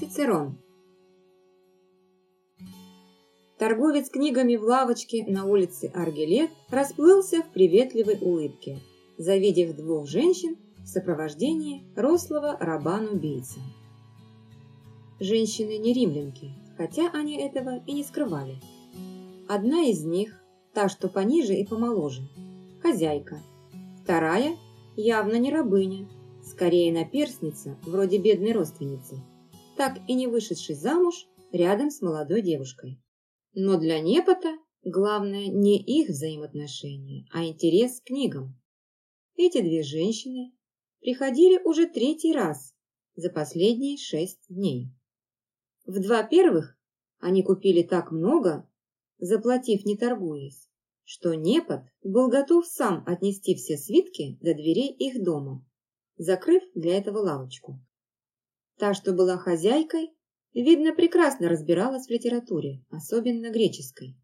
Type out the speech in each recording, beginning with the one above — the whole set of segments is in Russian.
Цицерон. Торговец книгами в лавочке на улице Аргелет расплылся в приветливой улыбке, завидев двух женщин в сопровождении рослого рабан-убийца. Женщины не римлянки, хотя они этого и не скрывали. Одна из них, та, что пониже и помоложе, хозяйка. Вторая явно не рабыня, скорее наперсница, вроде бедной родственницы, так и не вышедшей замуж рядом с молодой девушкой. Но для Непота главное не их взаимоотношения, а интерес к книгам. Эти две женщины приходили уже третий раз за последние шесть дней. В два первых они купили так много, заплатив не торгуясь, что Непот был готов сам отнести все свитки до дверей их дома, закрыв для этого лавочку. Та, что была хозяйкой, видно, прекрасно разбиралась в литературе, особенно греческой.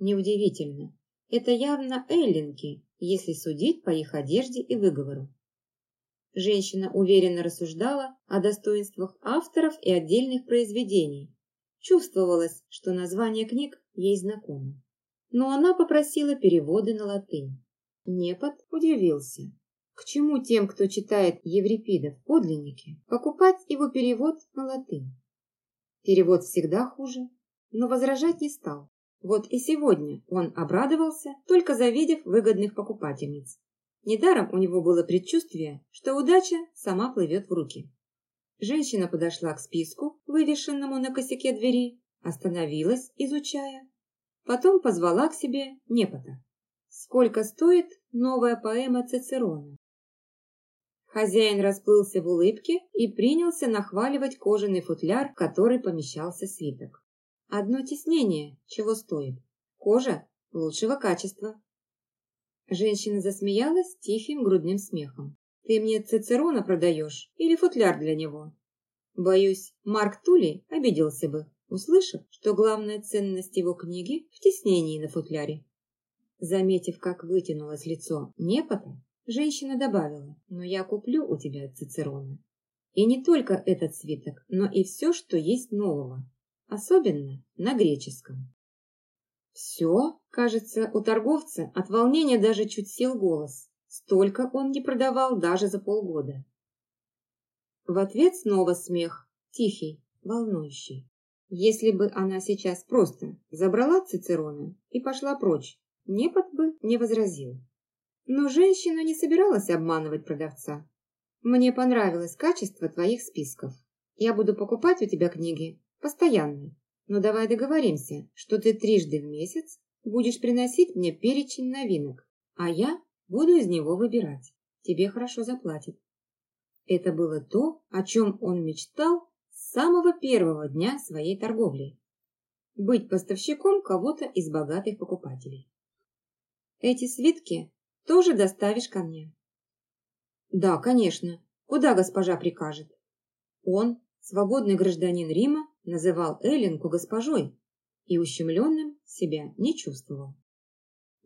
Неудивительно, это явно эллинки, если судить по их одежде и выговору. Женщина уверенно рассуждала о достоинствах авторов и отдельных произведений. Чувствовалось, что название книг ей знакомо. Но она попросила переводы на латынь. Непод удивился. К чему тем, кто читает Еврипида в подлиннике, покупать его перевод на латынь? Перевод всегда хуже, но возражать не стал. Вот и сегодня он обрадовался, только завидев выгодных покупательниц. Недаром у него было предчувствие, что удача сама плывет в руки. Женщина подошла к списку, вывешенному на косяке двери, остановилась, изучая. Потом позвала к себе Непота. Сколько стоит новая поэма Цицерона? Хозяин расплылся в улыбке и принялся нахваливать кожаный футляр, в который помещался свиток. Одно теснение чего стоит? Кожа лучшего качества. Женщина засмеялась тихим грудным смехом. «Ты мне Цицерона продаешь или футляр для него?» Боюсь, Марк Тули обиделся бы, услышав, что главная ценность его книги в теснении на футляре. Заметив, как вытянулось лицо Непота, женщина добавила, «Но я куплю у тебя Цицерона. И не только этот свиток, но и все, что есть нового, особенно на греческом». Все, кажется, у торговца от волнения даже чуть сел голос. Столько он не продавал даже за полгода. В ответ снова смех, тихий, волнующий. Если бы она сейчас просто забрала Цицерона и пошла прочь, Непот бы не возразил. Но женщина не собиралась обманывать продавца. Мне понравилось качество твоих списков. Я буду покупать у тебя книги постоянно, но давай договоримся, что ты трижды в месяц будешь приносить мне перечень новинок, а я буду из него выбирать. Тебе хорошо заплатят. Это было то, о чем он мечтал с самого первого дня своей торговли. Быть поставщиком кого-то из богатых покупателей. Эти свитки тоже доставишь ко мне? Да, конечно. Куда госпожа прикажет? Он, свободный гражданин Рима, называл Эллинку госпожой и ущемленным себя не чувствовал.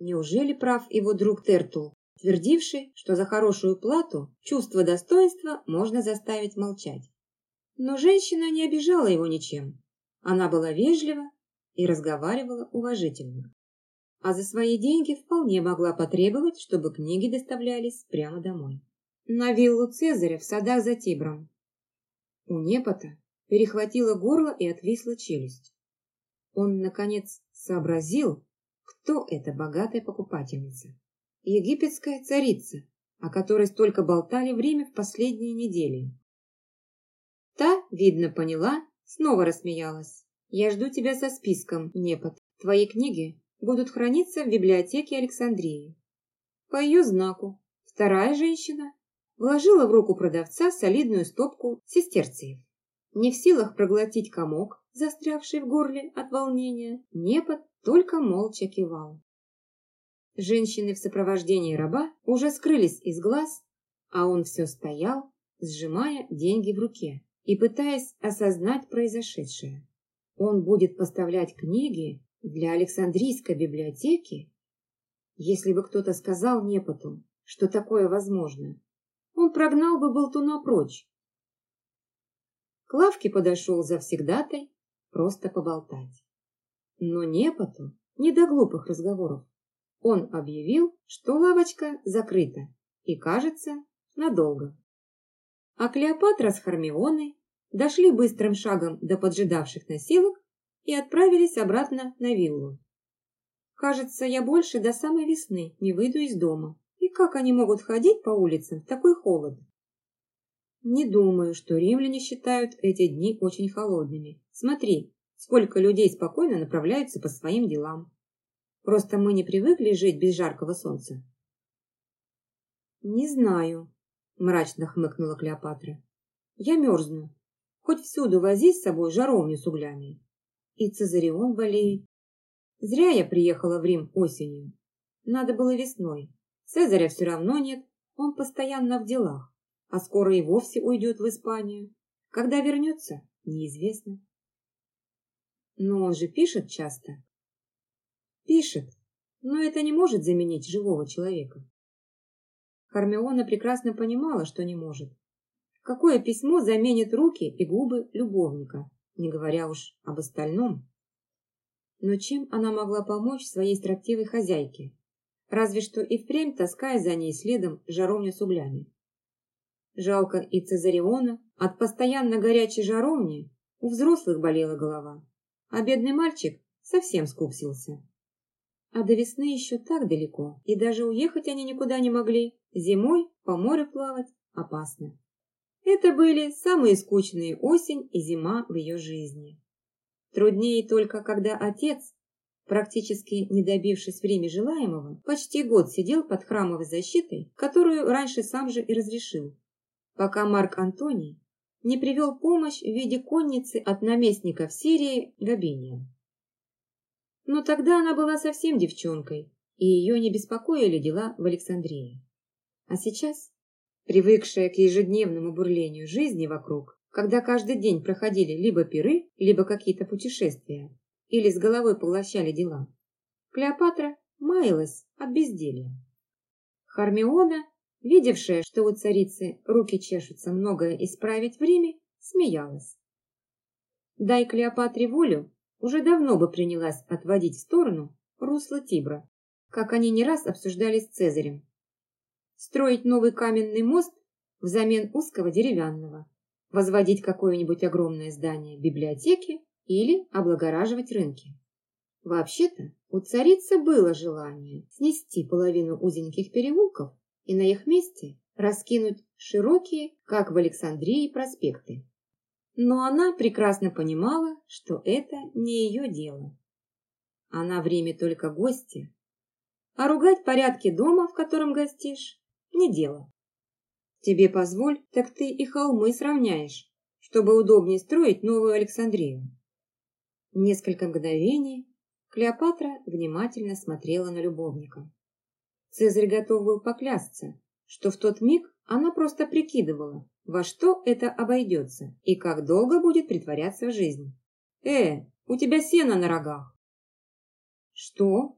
Неужели прав его друг Тертул, твердивший, что за хорошую плату чувство достоинства можно заставить молчать? Но женщина не обижала его ничем. Она была вежлива и разговаривала уважительно. А за свои деньги вполне могла потребовать, чтобы книги доставлялись прямо домой. На виллу Цезаря в садах за Тибром. У Непота перехватило горло и отвисла челюсть. Он, наконец, сообразил, кто эта богатая покупательница. Египетская царица, о которой столько болтали время в последние недели. Та, видно, поняла, снова рассмеялась. «Я жду тебя со списком, Непот. Твои книги будут храниться в библиотеке Александрии». По ее знаку вторая женщина вложила в руку продавца солидную стопку сестерциев. Не в силах проглотить комок, застрявший в горле от волнения, Непот только молча кивал. Женщины в сопровождении раба уже скрылись из глаз, а он все стоял, сжимая деньги в руке и пытаясь осознать произошедшее. Он будет поставлять книги для Александрийской библиотеки? Если бы кто-то сказал Непоту, что такое возможно, он прогнал бы болтуна прочь, К лавке подошел завсегдатай, просто поболтать. Но Непоту не до глупых разговоров. Он объявил, что лавочка закрыта и, кажется, надолго. А Клеопатра с Хармионой дошли быстрым шагом до поджидавших носилок и отправились обратно на виллу. Кажется, я больше до самой весны не выйду из дома. И как они могут ходить по улицам в такой холод? Не думаю, что римляне считают эти дни очень холодными. Смотри, сколько людей спокойно направляются по своим делам. Просто мы не привыкли жить без жаркого солнца. Не знаю, мрачно хмыкнула Клеопатра. Я мерзну. Хоть всюду вози с собой жаровню с углями. И Цезарион болеет. Зря я приехала в Рим осенью. Надо было весной. Цезаря все равно нет, он постоянно в делах а скоро и вовсе уйдет в Испанию. Когда вернется, неизвестно. Но он же пишет часто. Пишет, но это не может заменить живого человека. Хармиона прекрасно понимала, что не может. Какое письмо заменит руки и губы любовника, не говоря уж об остальном? Но чем она могла помочь своей строптивой хозяйке? Разве что и впрямь таская за ней следом жаровню с углями. Жалко и Цезариона. От постоянно горячей жаровни у взрослых болела голова, а бедный мальчик совсем скупсился. А до весны еще так далеко, и даже уехать они никуда не могли. Зимой по морю плавать опасно. Это были самые скучные осень и зима в ее жизни. Труднее только, когда отец, практически не добившись в Риме желаемого, почти год сидел под храмовой защитой, которую раньше сам же и разрешил пока Марк Антоний не привел помощь в виде конницы от наместника в Сирии Габиния. Но тогда она была совсем девчонкой, и ее не беспокоили дела в Александрии. А сейчас, привыкшая к ежедневному бурлению жизни вокруг, когда каждый день проходили либо пиры, либо какие-то путешествия, или с головой поглощали дела, Клеопатра маялась от безделья. Хармиона видевшая, что у царицы руки чешутся многое исправить в Риме, смеялась. Дай Клеопатре волю, уже давно бы принялась отводить в сторону русло Тибра, как они не раз обсуждали с Цезарем. Строить новый каменный мост взамен узкого деревянного, возводить какое-нибудь огромное здание библиотеки или облагораживать рынки. Вообще-то у царицы было желание снести половину узеньких переулков и на их месте раскинуть широкие, как в Александрии, проспекты. Но она прекрасно понимала, что это не ее дело. Она в Риме только гостья, а ругать порядки дома, в котором гостишь, не дело. Тебе позволь, так ты и холмы сравняешь, чтобы удобнее строить новую Александрию. Несколько мгновений Клеопатра внимательно смотрела на любовника. Цезарь готов был поклясться, что в тот миг она просто прикидывала, во что это обойдется и как долго будет притворяться жизнь. «Э, у тебя сено на рогах!» «Что?»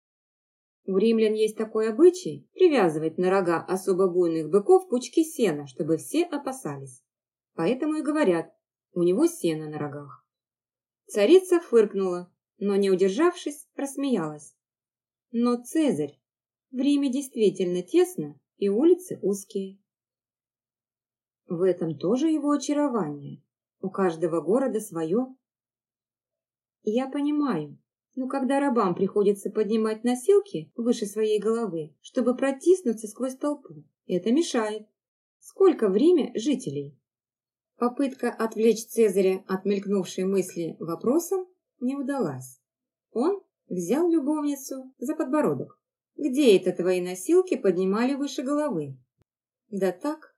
У римлян есть такой обычай привязывать на рога особо буйных быков пучки сена, чтобы все опасались. Поэтому и говорят, у него сено на рогах. Царица фыркнула, но, не удержавшись, рассмеялась. Но Цезарь в Риме действительно тесно и улицы узкие. В этом тоже его очарование. У каждого города свое. Я понимаю, но когда рабам приходится поднимать носилки выше своей головы, чтобы протиснуться сквозь толпу, это мешает. Сколько в Риме жителей? Попытка отвлечь Цезаря от мелькнувшей мысли вопросом не удалась. Он взял любовницу за подбородок. Где это твои носилки поднимали выше головы? Да так.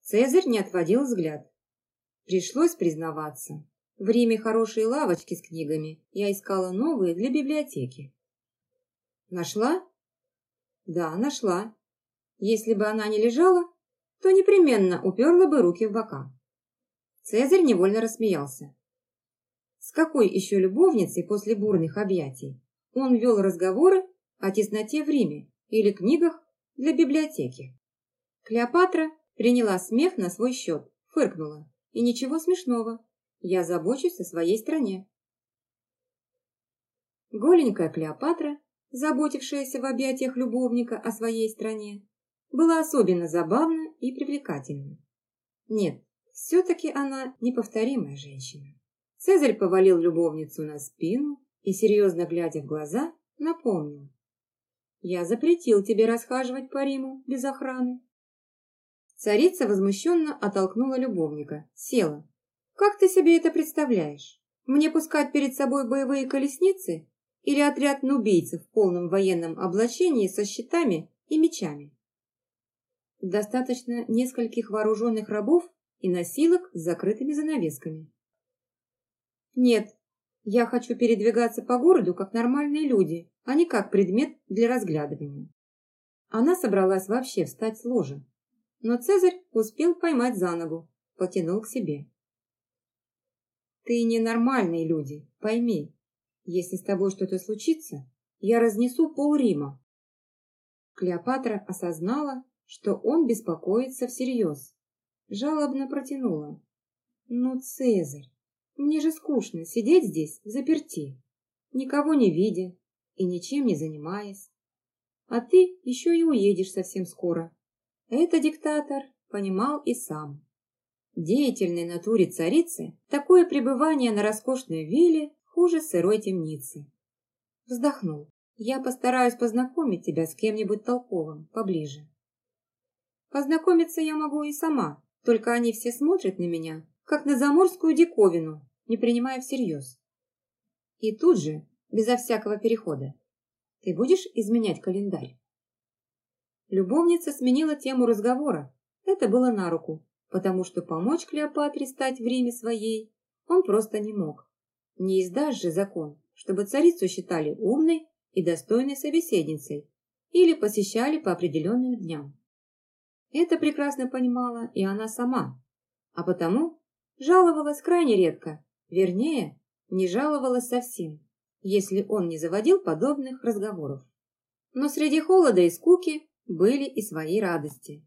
Цезарь не отводил взгляд. Пришлось признаваться. В Риме хорошие лавочки с книгами. Я искала новые для библиотеки. Нашла? Да, нашла. Если бы она не лежала, то непременно уперла бы руки в бока. Цезарь невольно рассмеялся. С какой еще любовницей после бурных объятий он вел разговоры о тесноте в Риме или книгах для библиотеки. Клеопатра приняла смех на свой счет, фыркнула. И ничего смешного. Я забочусь о своей стране. Голенькая Клеопатра, заботившаяся в объятиях любовника о своей стране, была особенно забавна и привлекательна. Нет, все-таки она неповторимая женщина. Цезарь повалил любовницу на спину и, серьезно глядя в глаза, напомнил. «Я запретил тебе расхаживать по Риму без охраны». Царица возмущенно оттолкнула любовника, села. «Как ты себе это представляешь? Мне пускать перед собой боевые колесницы или отряд нубийцев в полном военном облачении со щитами и мечами?» Достаточно нескольких вооруженных рабов и носилок с закрытыми занавесками. Нет, я хочу передвигаться по городу как нормальные люди, а не как предмет для разглядывания. Она собралась вообще встать с ложа, но Цезарь успел поймать за ногу, потянул к себе. Ты ненормальные люди, пойми. Если с тобой что-то случится, я разнесу пол Рима. Клеопатра осознала, что он беспокоится всерьез. Жалобно протянула. «Ну, Цезарь, мне же скучно сидеть здесь в заперти, никого не видя и ничем не занимаясь. А ты еще и уедешь совсем скоро». Это диктатор понимал и сам. Деятельной натуре царицы такое пребывание на роскошной вилле хуже сырой темницы. Вздохнул. Я постараюсь познакомить тебя с кем-нибудь толковым поближе. Познакомиться я могу и сама, только они все смотрят на меня, как на заморскую диковину, не принимая всерьез. И тут же, безо всякого перехода, ты будешь изменять календарь? Любовница сменила тему разговора. Это было на руку, потому что помочь Клеопатре стать в Риме своей он просто не мог. Не издашь же закон, чтобы царицу считали умной и достойной собеседницей или посещали по определенным дням. Это прекрасно понимала и она сама, а потому жаловалась крайне редко, вернее, не жаловалась совсем, если он не заводил подобных разговоров. Но среди холода и скуки были и свои радости.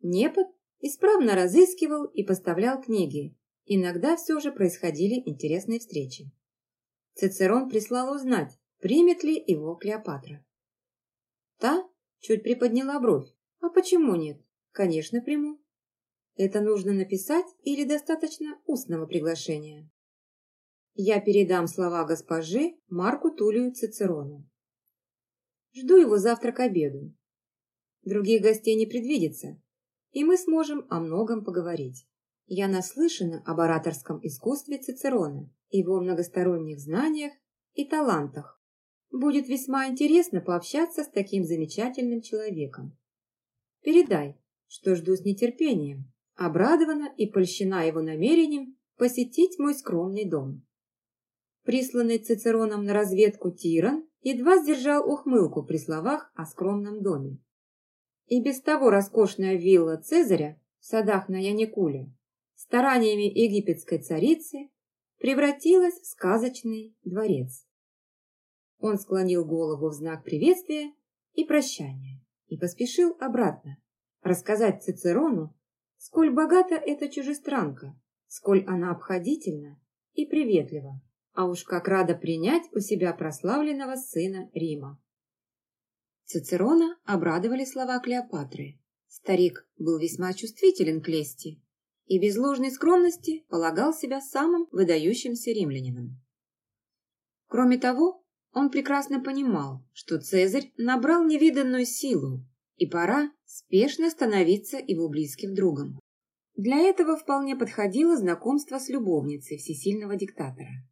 Непод исправно разыскивал и поставлял книги, иногда все же происходили интересные встречи. Цицерон прислал узнать, примет ли его Клеопатра. Та чуть приподняла бровь. А почему нет? Конечно, приму. Это нужно написать или достаточно устного приглашения? Я передам слова госпожи Марку Тулию Цицерону. Жду его завтра к обеду. Других гостей не предвидится, и мы сможем о многом поговорить. Я наслышана об ораторском искусстве Цицерона, его многосторонних знаниях и талантах. Будет весьма интересно пообщаться с таким замечательным человеком. Передай, что жду с нетерпением, обрадована и польщена его намерением посетить мой скромный дом. Присланный Цицероном на разведку Тиран едва сдержал ухмылку при словах о скромном доме. И без того роскошная вилла Цезаря в садах на Яникуле стараниями египетской царицы превратилась в сказочный дворец. Он склонил голову в знак приветствия и прощания и поспешил обратно, рассказать Цицерону, сколь богата эта чужестранка, сколь она обходительна и приветлива, а уж как рада принять у себя прославленного сына Рима. Цицерона обрадовали слова Клеопатры. Старик был весьма чувствителен к лести и без ложной скромности полагал себя самым выдающимся римлянином. Кроме того, он прекрасно понимал, что Цезарь набрал невиданную силу и пора спешно становиться его близким другом. Для этого вполне подходило знакомство с любовницей всесильного диктатора.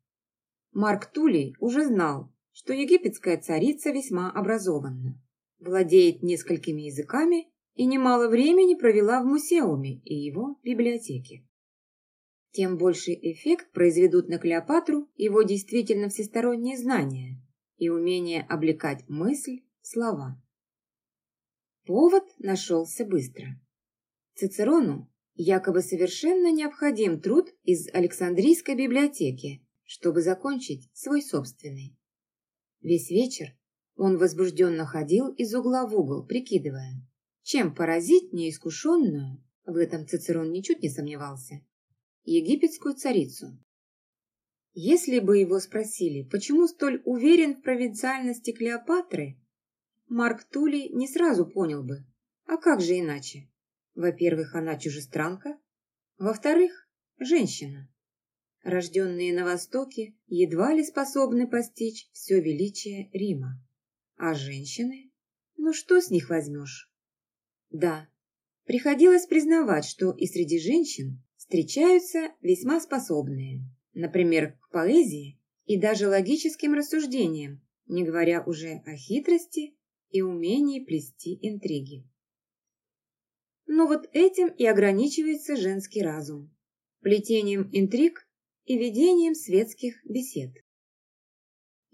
Марк Тулей уже знал, что египетская царица весьма образована, владеет несколькими языками и немало времени провела в музеуме и его библиотеке. Тем больший эффект произведут на Клеопатру его действительно всесторонние знания и умение облекать мысль в слова. Повод нашелся быстро. Цицерону якобы совершенно необходим труд из Александрийской библиотеки, чтобы закончить свой собственный. Весь вечер он возбужденно ходил из угла в угол, прикидывая, чем поразить неискушенную, в этом Цицерон ничуть не сомневался, египетскую царицу. Если бы его спросили, почему столь уверен в провинциальности Клеопатры, Марк Тули не сразу понял бы. А как же иначе? Во-первых, она чужестранка. Во-вторых, женщина. Рожденные на Востоке едва ли способны постичь все величие Рима. А женщины? Ну что с них возьмешь? Да, приходилось признавать, что и среди женщин встречаются весьма способные например, к поэзии и даже логическим рассуждениям, не говоря уже о хитрости и умении плести интриги. Но вот этим и ограничивается женский разум, плетением интриг и ведением светских бесед.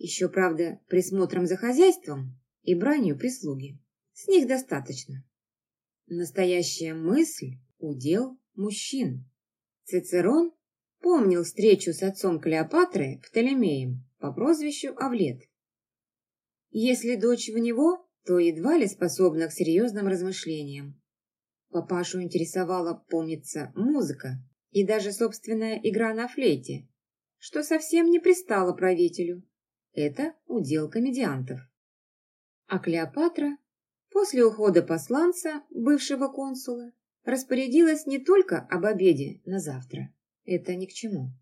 Еще, правда, присмотром за хозяйством и бранью прислуги. С них достаточно. Настоящая мысль – удел мужчин. Цицерон помнил встречу с отцом Клеопатры Птолемеем по прозвищу Авлет. Если дочь в него, то едва ли способна к серьезным размышлениям. Папашу интересовала, помнится, музыка и даже собственная игра на флейте, что совсем не пристало правителю. Это удел комедиантов. А Клеопатра, после ухода посланца, бывшего консула, распорядилась не только об обеде на завтра, это ни к чему.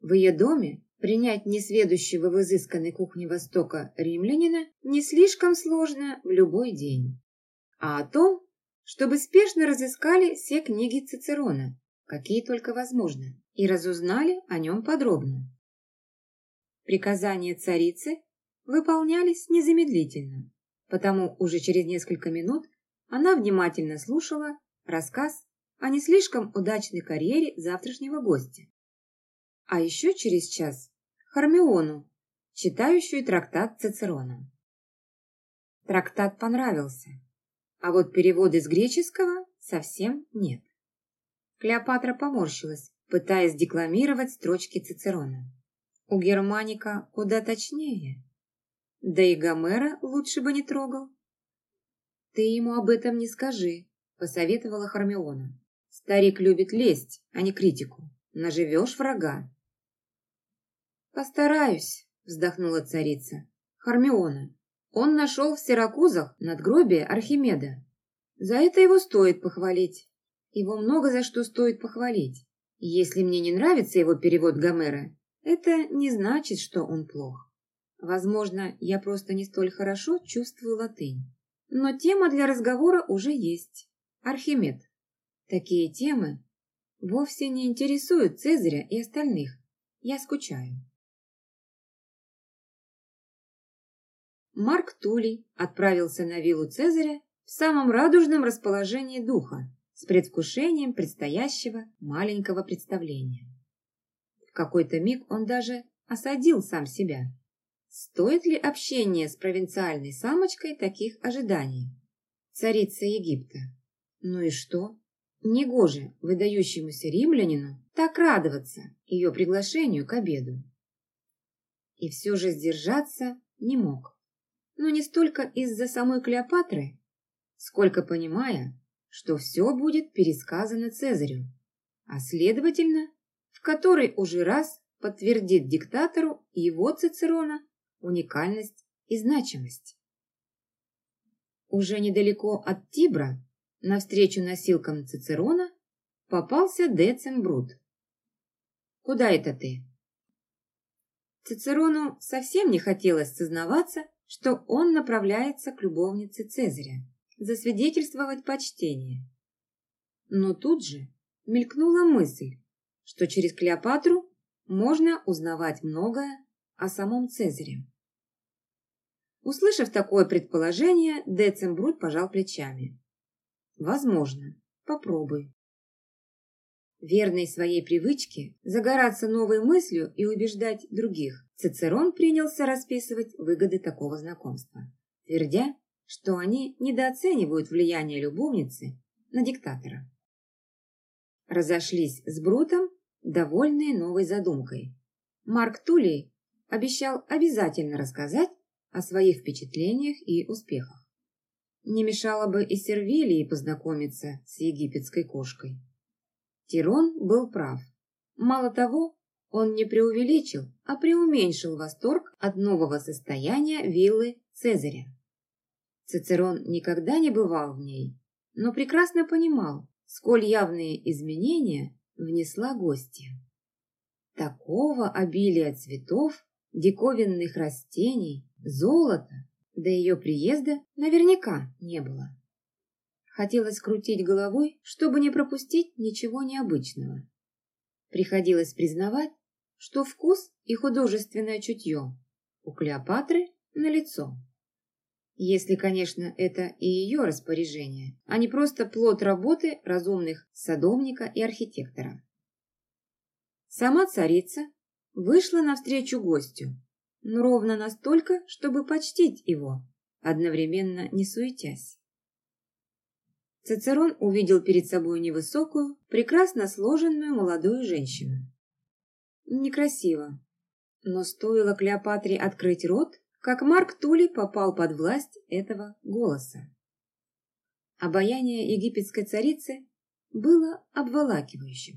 В ее доме принять несведущего в изысканной кухне Востока римлянина не слишком сложно в любой день. А о том, чтобы спешно разыскали все книги Цицерона, какие только возможно, и разузнали о нем подробно. Приказания царицы выполнялись незамедлительно, потому уже через несколько минут она внимательно слушала рассказ о не слишком удачной карьере завтрашнего гостя. А еще через час Хармиону, читающую трактат Цицерона. Трактат понравился, а вот перевод из греческого совсем нет. Клеопатра поморщилась, пытаясь декламировать строчки Цицерона. У Германика куда точнее. Да и Гомера лучше бы не трогал. «Ты ему об этом не скажи», — посоветовала Хармиона. Старик любит лесть, а не критику. Наживешь врага. Постараюсь, вздохнула царица. Хармиона. Он нашел в Сиракузах надгробие Архимеда. За это его стоит похвалить. Его много за что стоит похвалить. Если мне не нравится его перевод Гомера, это не значит, что он плох. Возможно, я просто не столь хорошо чувствую латынь. Но тема для разговора уже есть. Архимед. Такие темы вовсе не интересуют Цезаря и остальных. Я скучаю. Марк Тулей отправился на виллу Цезаря в самом радужном расположении духа с предвкушением предстоящего маленького представления. В какой-то миг он даже осадил сам себя. Стоит ли общение с провинциальной самочкой таких ожиданий? Царица Египта. Ну и что? Негоже выдающемуся римлянину так радоваться ее приглашению к обеду. И все же сдержаться не мог. Но не столько из-за самой Клеопатры, сколько понимая, что все будет пересказано Цезарю, а следовательно, в который уже раз подтвердит диктатору его Цицерона уникальность и значимость. Уже недалеко от Тибра Навстречу носилкам Цицерона попался Децембрут. «Куда это ты?» Цицерону совсем не хотелось сознаваться, что он направляется к любовнице Цезаря, засвидетельствовать почтение. Но тут же мелькнула мысль, что через Клеопатру можно узнавать многое о самом Цезаре. Услышав такое предположение, Децембрут пожал плечами. Возможно. Попробуй. Верной своей привычке загораться новой мыслью и убеждать других, Цицерон принялся расписывать выгоды такого знакомства, твердя, что они недооценивают влияние любовницы на диктатора. Разошлись с Брутом, довольные новой задумкой. Марк Тулей обещал обязательно рассказать о своих впечатлениях и успехах. Не мешало бы и Сервилии познакомиться с египетской кошкой. Тирон был прав. Мало того, Он не преувеличил, а преуменьшил восторг от нового состояния виллы Цезаря. Цицерон никогда не бывал в ней, но прекрасно понимал, сколь явные изменения внесла гостья. Такого обилия цветов, диковинных растений, золота до ее приезда наверняка не было. Хотелось крутить головой, чтобы не пропустить ничего необычного. Приходилось признавать, что вкус и художественное чутье у Клеопатры налицо. Если, конечно, это и ее распоряжение, а не просто плод работы разумных садовника и архитектора. Сама царица вышла навстречу гостю, но ровно настолько, чтобы почтить его, одновременно не суетясь. Цицерон увидел перед собой невысокую, прекрасно сложенную молодую женщину. Некрасиво, но стоило Клеопатре открыть рот, как Марк Тули попал под власть этого голоса. Обаяние египетской царицы было обволакивающим.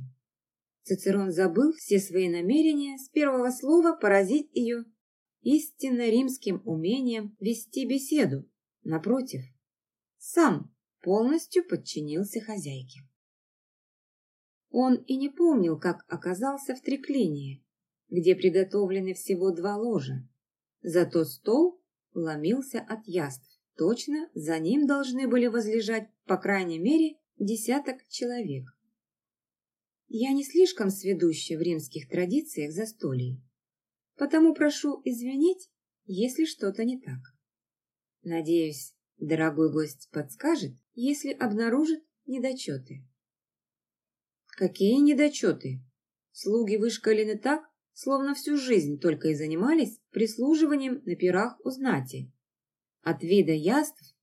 Цицерон забыл все свои намерения с первого слова поразить ее истинно римским умением вести беседу. Напротив, сам полностью подчинился хозяйке. Он и не помнил, как оказался в треклинии, где приготовлены всего два ложа. Зато стол ломился от яств. Точно за ним должны были возлежать, по крайней мере, десяток человек. Я не слишком сведуща в римских традициях застолий, потому прошу извинить, если что-то не так. Надеюсь, дорогой гость подскажет, если обнаружит недочеты. Какие недочеты? Слуги вышкалены так, словно всю жизнь только и занимались прислуживанием на пирах у знати. От вида яств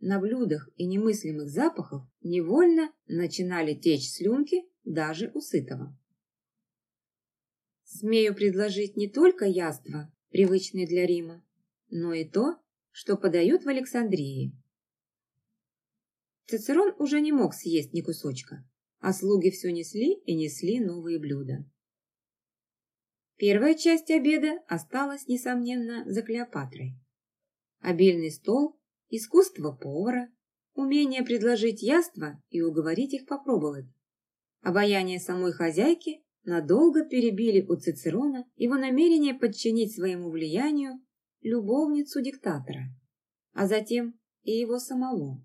на блюдах и немыслимых запахов невольно начинали течь слюнки даже у сытого. Смею предложить не только яства, привычные для Рима, но и то, что подают в Александрии. Цицерон уже не мог съесть ни кусочка, а слуги все несли и несли новые блюда. Первая часть обеда осталась, несомненно, за Клеопатрой. Обильный стол, искусство повара, умение предложить яства и уговорить их попробовать. Обаяние самой хозяйки надолго перебили у Цицерона его намерение подчинить своему влиянию любовницу диктатора, а затем и его самого.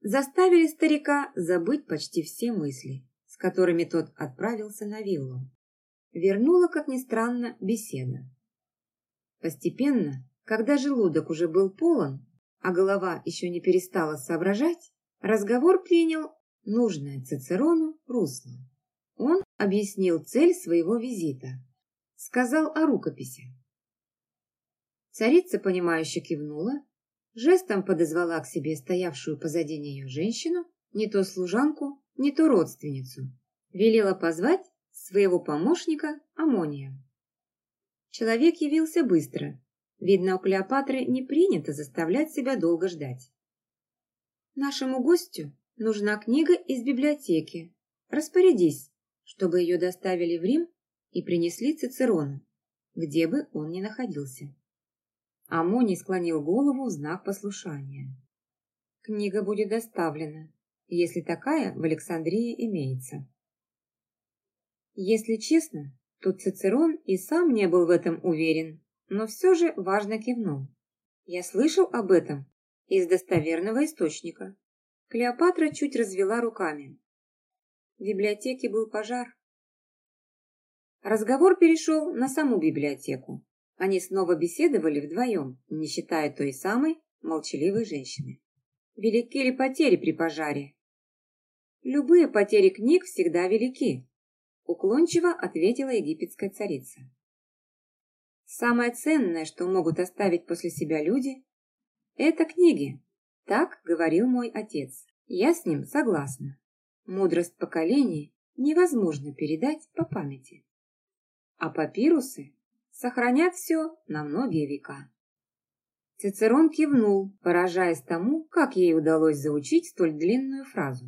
Заставили старика забыть почти все мысли, с которыми тот отправился на виллу вернула, как ни странно, беседа. Постепенно, когда желудок уже был полон, а голова еще не перестала соображать, разговор принял нужное Цицерону русло. Он объяснил цель своего визита, сказал о рукописи. Царица, понимающе кивнула, жестом подозвала к себе стоявшую позади нее женщину, не то служанку, не то родственницу, велела позвать своего помощника Амония. Человек явился быстро. Видно, у Клеопатры не принято заставлять себя долго ждать. Нашему гостю нужна книга из библиотеки. Распорядись, чтобы ее доставили в Рим и принесли Цицерону, где бы он ни находился. Амоний склонил голову в знак послушания. Книга будет доставлена, если такая в Александрии имеется. Если честно, то Цицерон и сам не был в этом уверен, но все же важно кивнул. Я слышал об этом из достоверного источника. Клеопатра чуть развела руками. В библиотеке был пожар. Разговор перешел на саму библиотеку. Они снова беседовали вдвоем, не считая той самой молчаливой женщины. Велики ли потери при пожаре? Любые потери книг всегда велики, Уклончиво ответила египетская царица. Самое ценное, что могут оставить после себя люди, это книги. Так говорил мой отец. Я с ним согласна. Мудрость поколений невозможно передать по памяти. А папирусы сохранят все на многие века. Цицерон кивнул, поражаясь тому, как ей удалось заучить столь длинную фразу.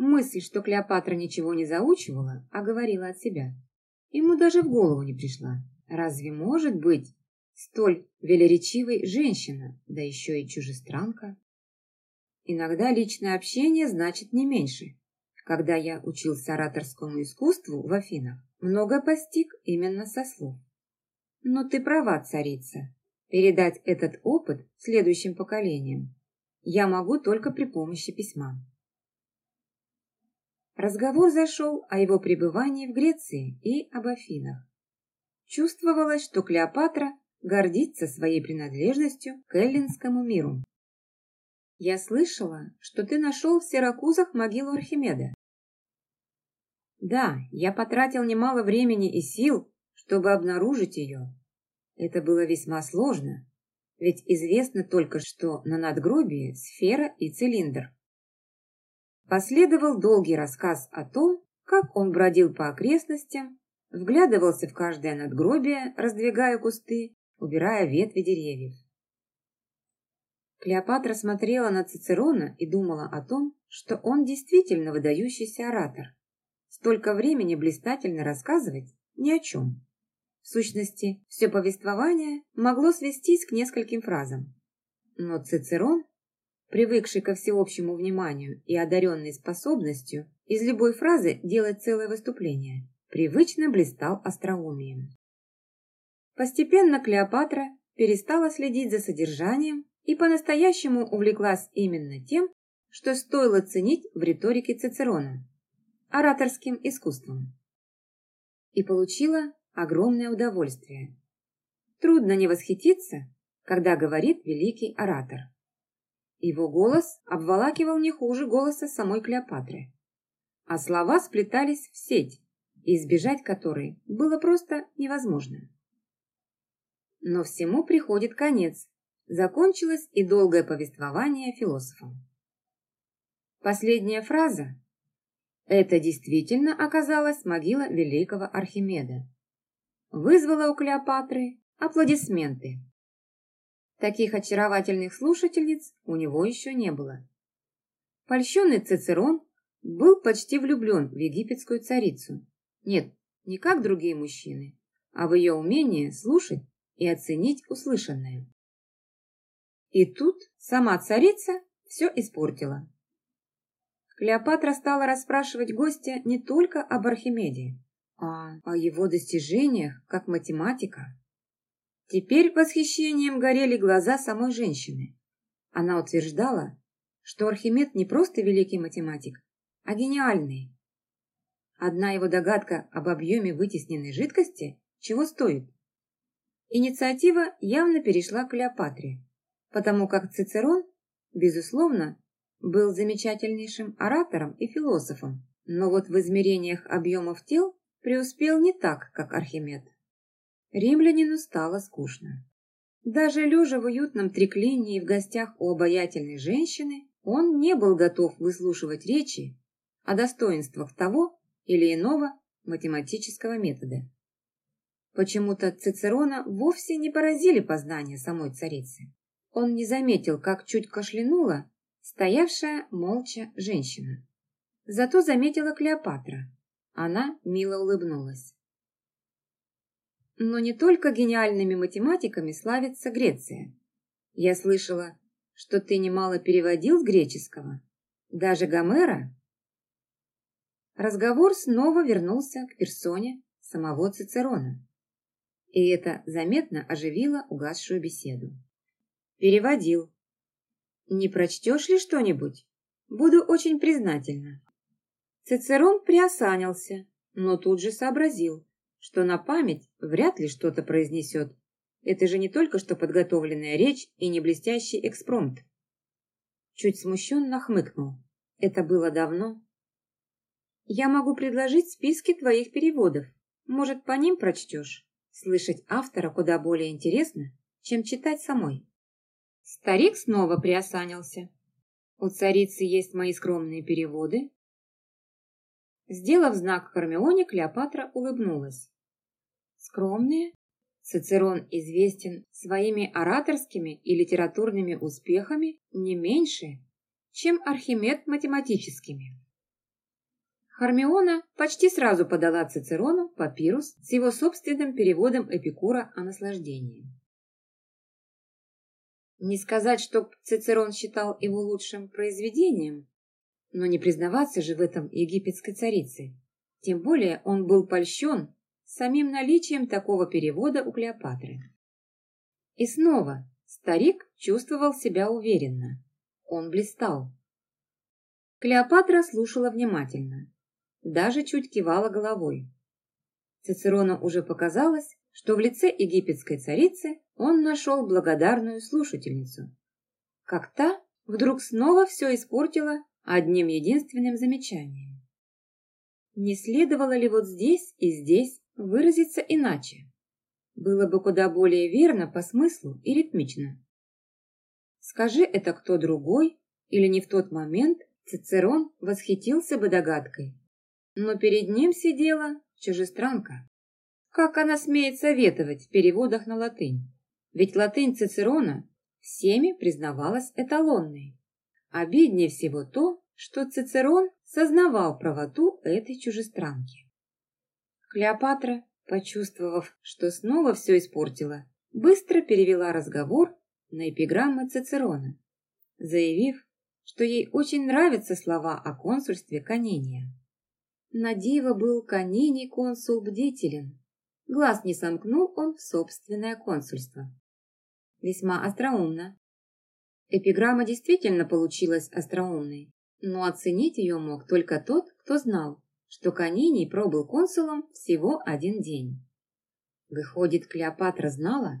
Мысль, что Клеопатра ничего не заучивала, а говорила от себя, ему даже в голову не пришла. Разве может быть столь велеречивой женщина, да еще и чужестранка? Иногда личное общение значит не меньше. Когда я учился ораторскому искусству в Афинах, много постиг именно со слов. Но ты права, царица. Передать этот опыт следующим поколениям я могу только при помощи письма. Разговор зашел о его пребывании в Греции и об Афинах. Чувствовалось, что Клеопатра гордится своей принадлежностью к эллинскому миру. Я слышала, что ты нашел в Сиракузах могилу Архимеда. Да, я потратил немало времени и сил, чтобы обнаружить ее. Это было весьма сложно, ведь известно только, что на надгробии сфера и цилиндр. Последовал долгий рассказ о том, как он бродил по окрестностям, вглядывался в каждое надгробие, раздвигая кусты, убирая ветви деревьев. Клеопатра смотрела на Цицерона и думала о том, что он действительно выдающийся оратор. Столько времени блистательно рассказывать ни о чем. В сущности, все повествование могло свестись к нескольким фразам. Но Цицерон, привыкший ко всеобщему вниманию и одаренный способностью из любой фразы делать целое выступление, привычно блистал остроумием. Постепенно Клеопатра перестала следить за содержанием и по-настоящему увлеклась именно тем, что стоило ценить в риторике Цицерона – ораторским искусством. И получила огромное удовольствие. Трудно не восхититься, когда говорит великий оратор. Его голос обволакивал не хуже голоса самой Клеопатры, а слова сплетались в сеть, избежать которой было просто невозможно. Но всему приходит конец, закончилось и долгое повествование философом. Последняя фраза – это действительно оказалась могила великого Архимеда. Вызвала у Клеопатры аплодисменты. Таких очаровательных слушательниц у него еще не было. Польщенный Цицерон был почти влюблен в египетскую царицу. Нет, не как другие мужчины, а в ее умение слушать и оценить услышанное. И тут сама царица все испортила. Клеопатра стала расспрашивать гостя не только об Архимеде, а о его достижениях как математика. Теперь восхищением горели глаза самой женщины. Она утверждала, что Архимед не просто великий математик, а гениальный. Одна его догадка об объеме вытесненной жидкости чего стоит? Инициатива явно перешла к Клеопатре потому как Цицерон, безусловно, был замечательнейшим оратором и философом, но вот в измерениях объемов тел преуспел не так, как Архимед. Римлянину стало скучно. Даже лежа в уютном триклинии в гостях у обаятельной женщины, он не был готов выслушивать речи о достоинствах того или иного математического метода. Почему-то Цицерона вовсе не поразили познания самой царицы он не заметил, как чуть кашлянула стоявшая молча женщина. Зато заметила Клеопатра. Она мило улыбнулась. Но не только гениальными математиками славится Греция. Я слышала, что ты немало переводил с греческого. Даже Гомера. Разговор снова вернулся к персоне самого Цицерона. И это заметно оживило угасшую беседу. Переводил. Не прочтешь ли что-нибудь? Буду очень признательна. Цицерон приосанился, но тут же сообразил, что на память вряд ли что-то произнесет. Это же не только что подготовленная речь и не блестящий экспромт. Чуть смущенно хмыкнул. Это было давно. Я могу предложить списки твоих переводов. Может, по ним прочтешь? Слышать автора куда более интересно, чем читать самой. Старик снова приосанился. У царицы есть мои скромные переводы. Сделав знак Хармионе, Клеопатра улыбнулась. Скромные? Цицерон известен своими ораторскими и литературными успехами не меньше, чем Архимед математическими. Хармиона почти сразу подала Цицерону папирус с его собственным переводом Эпикура о наслаждении. Не сказать, что Цицерон считал его лучшим произведением, но не признаваться же в этом египетской царице. Тем более он был польщен самим наличием такого перевода у Клеопатры. И снова старик чувствовал себя уверенно. Он блистал. Клеопатра слушала внимательно, даже чуть кивала головой. Цицерону уже показалось, что в лице египетской царицы он нашел благодарную слушательницу. Как та вдруг снова все испортила одним единственным замечанием. Не следовало ли вот здесь и здесь выразиться иначе? Было бы куда более верно по смыслу и ритмично. Скажи это кто другой или не в тот момент, Цицерон восхитился бы догадкой. Но перед ним сидела чужестранка. Как она смеет советовать в переводах на латынь? Ведь латынь Цицерона всеми признавалась эталонной. Обиднее всего то, что Цицерон сознавал правоту этой чужестранки. Клеопатра, почувствовав, что снова все испортила, быстро перевела разговор на эпиграммы Цицерона, заявив, что ей очень нравятся слова о консульстве Канения. Надиво был Канений консул бдителен, глаз не сомкнул он в собственное консульство. Весьма остроумно. Эпиграмма действительно получилась остроумной, но оценить ее мог только тот, кто знал, что Канений пробыл консулом всего один день. Выходит, Клеопатра знала,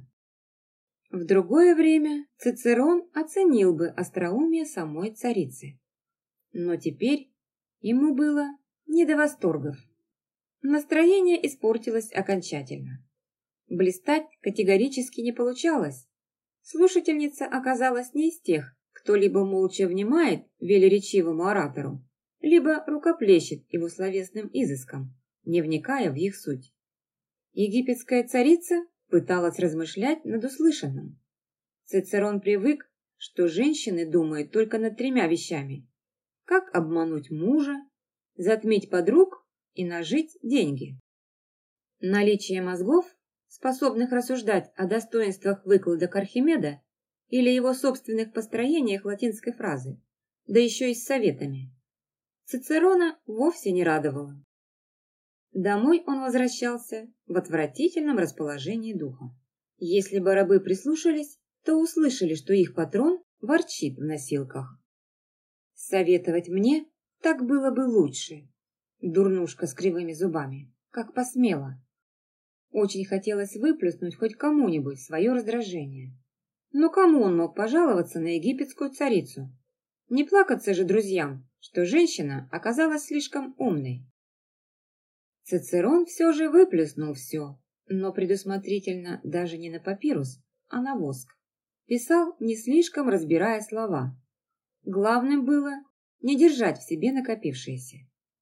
в другое время Цицерон оценил бы остроумие самой царицы. Но теперь ему было не до восторгов. Настроение испортилось окончательно. Блистать категорически не получалось. Слушательница оказалась не из тех, кто либо молча внимает велеречивому оратору, либо рукоплещет его словесным изыском, не вникая в их суть. Египетская царица пыталась размышлять над услышанным. Цицерон привык, что женщины думают только над тремя вещами. Как обмануть мужа, затмить подруг и нажить деньги. Наличие мозгов, способных рассуждать о достоинствах выкладок Архимеда или его собственных построениях латинской фразы, да еще и с советами, Цицерона вовсе не радовало. Домой он возвращался в отвратительном расположении духа. Если бы рабы прислушались, то услышали, что их патрон ворчит в носилках. Советовать мне так было бы лучше. Дурнушка с кривыми зубами, как посмела. Очень хотелось выплеснуть хоть кому-нибудь свое раздражение. Но кому он мог пожаловаться на египетскую царицу? Не плакаться же друзьям, что женщина оказалась слишком умной. Цицерон все же выплеснул все, но предусмотрительно даже не на папирус, а на воск. Писал, не слишком разбирая слова. Главным было не держать в себе накопившееся.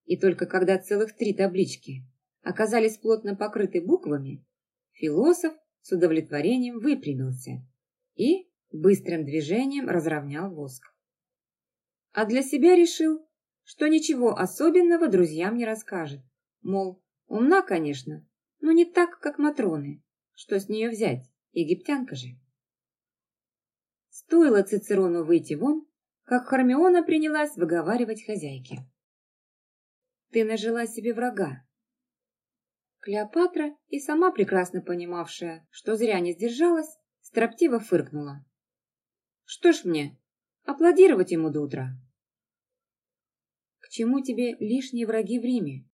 И только когда целых три таблички оказались плотно покрыты буквами, философ с удовлетворением выпрямился и быстрым движением разровнял воск. А для себя решил, что ничего особенного друзьям не расскажет. Мол, умна, конечно, но не так, как Матроны. Что с нее взять? Египтянка же. Стоило Цицерону выйти вон, как Хармиона принялась выговаривать хозяйке. «Ты нажила себе врага». Клеопатра, и сама прекрасно понимавшая, что зря не сдержалась, строптиво фыркнула. «Что ж мне, аплодировать ему до утра?» «К чему тебе лишние враги в Риме?»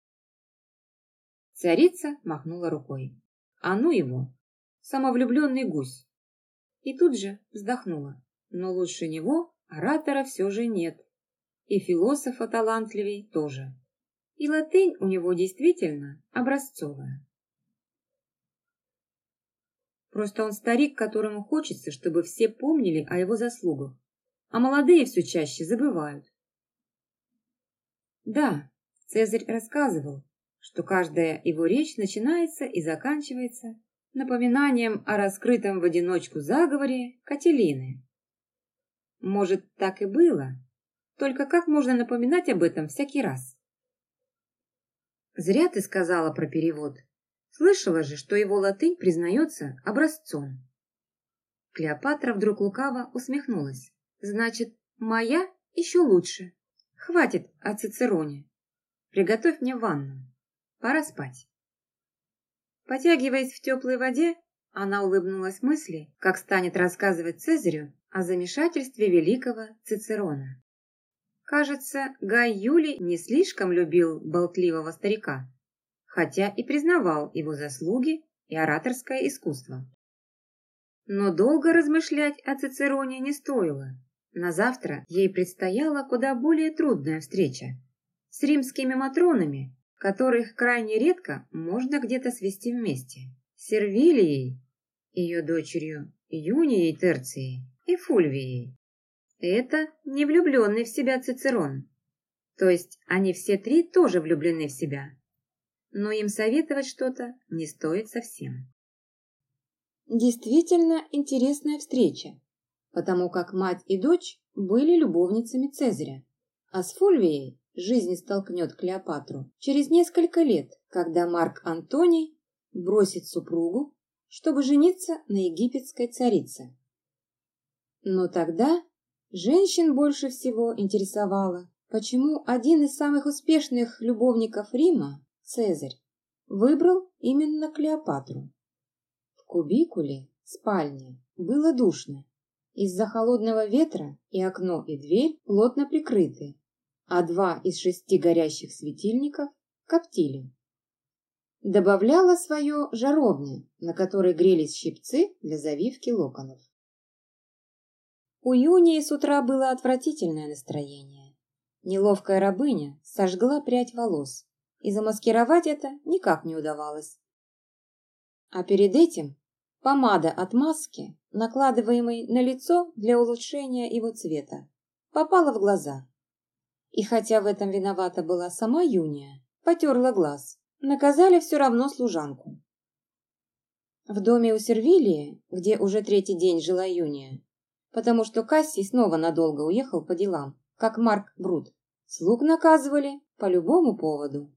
Царица махнула рукой. А ну его, самовлюбленный гусь. И тут же вздохнула. Но лучше него оратора все же нет. И философа талантливей тоже. И латынь у него действительно образцовая. Просто он старик, которому хочется, чтобы все помнили о его заслугах, а молодые все чаще забывают. Да, Цезарь рассказывал, что каждая его речь начинается и заканчивается напоминанием о раскрытом в одиночку заговоре Кателины. Может, так и было, только как можно напоминать об этом всякий раз? Зря ты сказала про перевод. Слышала же, что его латынь признается образцом. Клеопатра вдруг лукаво усмехнулась. Значит, моя еще лучше. Хватит о Цицероне. Приготовь мне ванну. Пора спать. Потягиваясь в теплой воде, она улыбнулась мысли, как станет рассказывать Цезарю о замешательстве великого Цицерона. Кажется, Гай Юлий не слишком любил болтливого старика, хотя и признавал его заслуги и ораторское искусство. Но долго размышлять о Цицероне не стоило. На завтра ей предстояла куда более трудная встреча с римскими матронами, которых крайне редко можно где-то свести вместе. Сервилией, ее дочерью Юнией Терцией и Фульвией. Это не влюбленный в себя Цицерон. То есть они все три тоже влюблены в себя. Но им советовать что-то не стоит совсем. Действительно интересная встреча, потому как мать и дочь были любовницами Цезаря, а с Фульвией жизнь столкнет Клеопатру через несколько лет, когда Марк Антоний бросит супругу, чтобы жениться на египетской царице. Но тогда женщин больше всего интересовало, почему один из самых успешных любовников Рима, Цезарь, выбрал именно Клеопатру. В кубикуле, спальне, было душно. Из-за холодного ветра и окно, и дверь плотно прикрыты, а два из шести горящих светильников коптили. Добавляла свое жаровня, на которой грелись щипцы для завивки локонов. У Юнии с утра было отвратительное настроение. Неловкая рабыня сожгла прядь волос, и замаскировать это никак не удавалось. А перед этим помада от маски, накладываемой на лицо для улучшения его цвета, попала в глаза. И хотя в этом виновата была сама Юния, потерла глаз, наказали все равно служанку. В доме у Сервилии, где уже третий день жила Юния, потому что Кассий снова надолго уехал по делам, как Марк Брут. Слуг наказывали по любому поводу.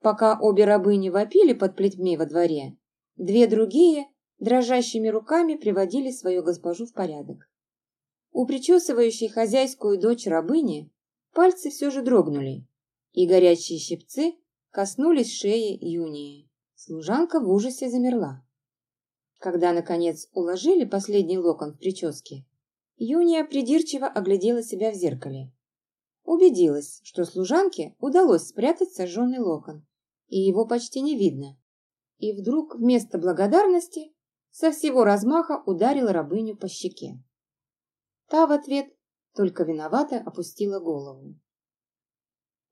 Пока обе рабыни вопили под плетьми во дворе, две другие дрожащими руками приводили свою госпожу в порядок. У причесывающей хозяйскую дочь рабыни пальцы все же дрогнули, и горячие щипцы коснулись шеи Юнии. Служанка в ужасе замерла. Когда, наконец, уложили последний локон в прическе, Юния придирчиво оглядела себя в зеркале. Убедилась, что служанке удалось спрятать сожженный локон, и его почти не видно. И вдруг вместо благодарности со всего размаха ударила рабыню по щеке. Та в ответ только виновато опустила голову.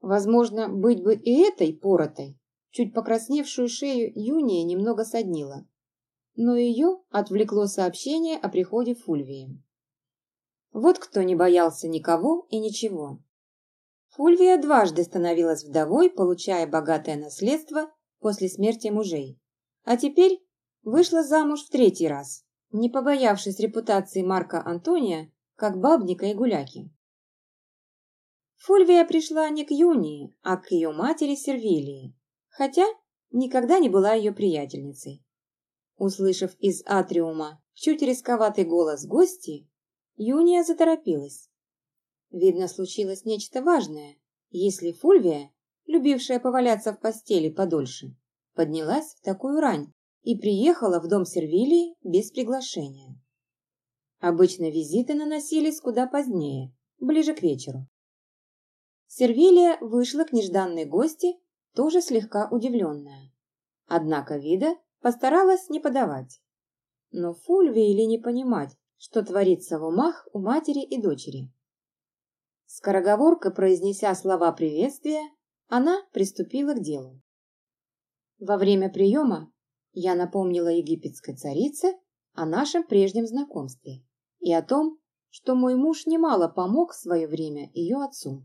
Возможно, быть бы и этой поротой, чуть покрасневшую шею Юния немного соднила но ее отвлекло сообщение о приходе Фульвии. Вот кто не боялся никого и ничего. Фульвия дважды становилась вдовой, получая богатое наследство после смерти мужей. А теперь вышла замуж в третий раз, не побоявшись репутации Марка Антония как бабника и гуляки. Фульвия пришла не к Юнии, а к ее матери Сервилии, хотя никогда не была ее приятельницей. Услышав из атриума чуть рисковатый голос гости, Юния заторопилась. Видно, случилось нечто важное, если Фульвия, любившая поваляться в постели подольше, поднялась в такую рань и приехала в дом Сервилии без приглашения. Обычно визиты наносились куда позднее, ближе к вечеру. Сервилия вышла к нежданной гости, тоже слегка удивленная. Однако вида Постаралась не подавать. Но Фульве или не понимать, что творится в умах у матери и дочери. Скороговорка, произнеся слова приветствия, она приступила к делу. Во время приема я напомнила египетской царице о нашем прежнем знакомстве и о том, что мой муж немало помог в свое время ее отцу.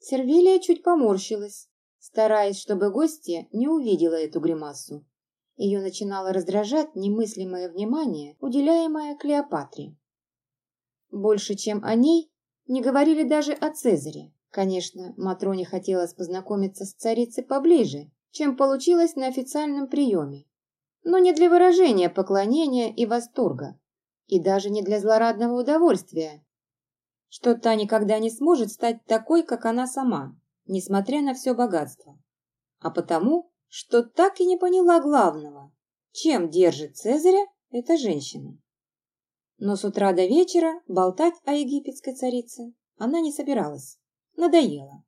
Сервилия чуть поморщилась, стараясь, чтобы гостья не увидела эту гримасу ее начинало раздражать немыслимое внимание, уделяемое Клеопатре. Больше, чем о ней, не говорили даже о Цезаре, Конечно, Матроне хотелось познакомиться с царицей поближе, чем получилось на официальном приеме, но не для выражения поклонения и восторга, и даже не для злорадного удовольствия, что та никогда не сможет стать такой, как она сама, несмотря на все богатство, а потому, что так и не поняла главного, чем держит Цезаря эта женщина. Но с утра до вечера болтать о египетской царице она не собиралась. Надоело.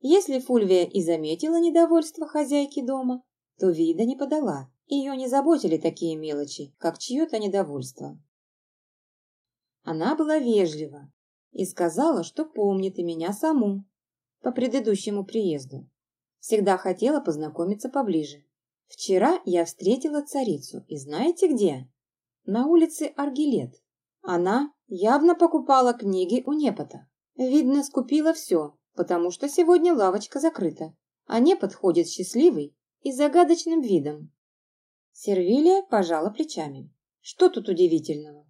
Если Фульвия и заметила недовольство хозяйки дома, то вида не подала. Ее не заботили такие мелочи, как чье-то недовольство. Она была вежлива и сказала, что помнит и меня саму по предыдущему приезду. Всегда хотела познакомиться поближе. Вчера я встретила царицу, и знаете где? На улице Аргилет. Она явно покупала книги у Непота. Видно, скупила все, потому что сегодня лавочка закрыта, а Непот ходит счастливый и загадочным видом. Сервилия пожала плечами. Что тут удивительного?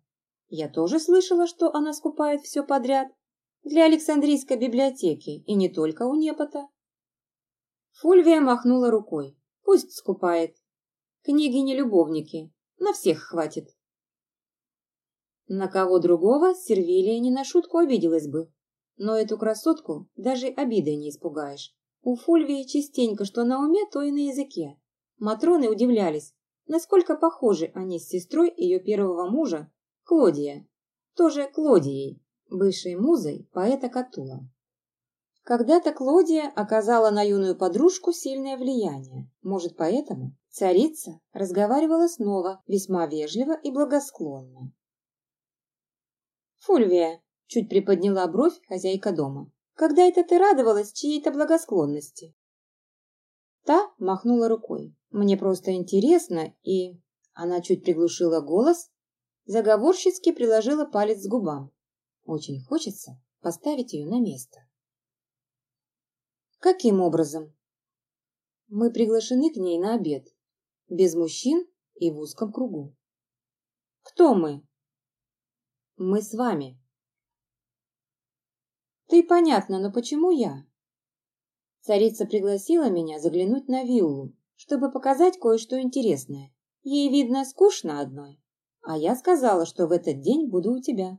Я тоже слышала, что она скупает все подряд для Александрийской библиотеки и не только у Непота. Фульвия махнула рукой. Пусть скупает. Книги не любовники, на всех хватит. На кого другого Сервилия не на шутку обиделась бы, но эту красотку даже обидой не испугаешь. У Фульвии частенько что на уме, то и на языке. Матроны удивлялись, насколько похожи они с сестрой ее первого мужа, Клодия, тоже Клодией, бывшей музой поэта Катула. Когда-то Клодия оказала на юную подружку сильное влияние. Может, поэтому царица разговаривала снова весьма вежливо и благосклонно. «Фульвия, Чуть приподняла бровь хозяйка дома. Когда это ты радовалась чьей-то благосклонности? Та махнула рукой. Мне просто интересно, и... Она чуть приглушила голос, заговорщицки приложила палец к губам. Очень хочется поставить ее на место. Каким образом? Мы приглашены к ней на обед. Без мужчин и в узком кругу. Кто мы? Мы с вами. Ты понятно, но почему я? Царица пригласила меня заглянуть на виллу, чтобы показать кое-что интересное. Ей, видно, скучно одной. А я сказала, что в этот день буду у тебя.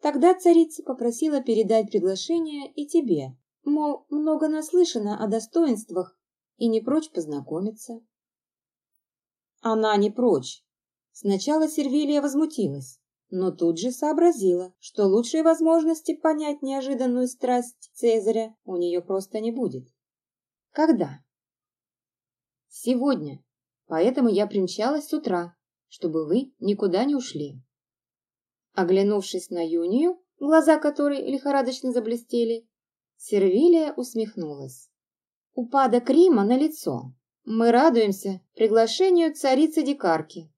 Тогда царица попросила передать приглашение и тебе, мол, много наслышано о достоинствах и не прочь познакомиться. Она не прочь. Сначала Сервилия возмутилась, но тут же сообразила, что лучшей возможности понять неожиданную страсть Цезаря у нее просто не будет. Когда? Сегодня. Поэтому я примчалась с утра, чтобы вы никуда не ушли. Оглянувшись на Юнию, глаза которой лихорадочно заблестели, Сервилия усмехнулась. Упадок Рима на лицо. Мы радуемся приглашению царицы Дикарки.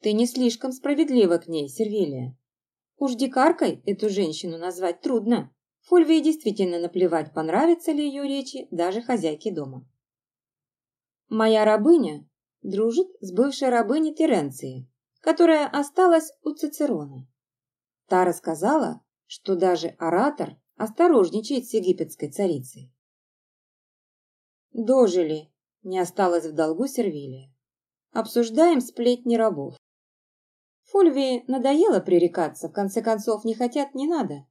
Ты не слишком справедлива к ней, Сервилия. Уж дикаркой эту женщину назвать трудно. Фульвии действительно наплевать, понравятся ли ее речи даже хозяйке дома. Моя рабыня дружит с бывшей рабыней Теренции, которая осталась у Цицерона. Та рассказала, что даже оратор осторожничает с египетской царицей. Дожили, не осталось в долгу Сервилия. Обсуждаем сплетни рабов. Фульвии надоело пререкаться, в конце концов, не хотят, не надо.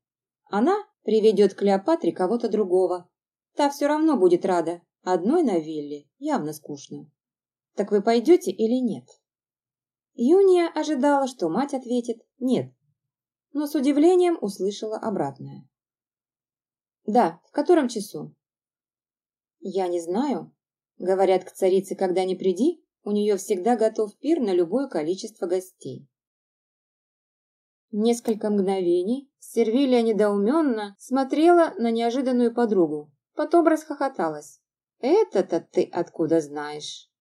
Она приведет к Клеопатре кого-то другого. Та все равно будет рада. Одной на вилле явно скучно. Так вы пойдете или нет? Юния ожидала, что мать ответит «нет», но с удивлением услышала обратное. «Да, в котором часу?» «Я не знаю. Говорят, к царице, когда не приди, у нее всегда готов пир на любое количество гостей. Несколько мгновений Сервилия недоуменно смотрела на неожиданную подругу, потом расхохоталась. «Это-то ты откуда знаешь?»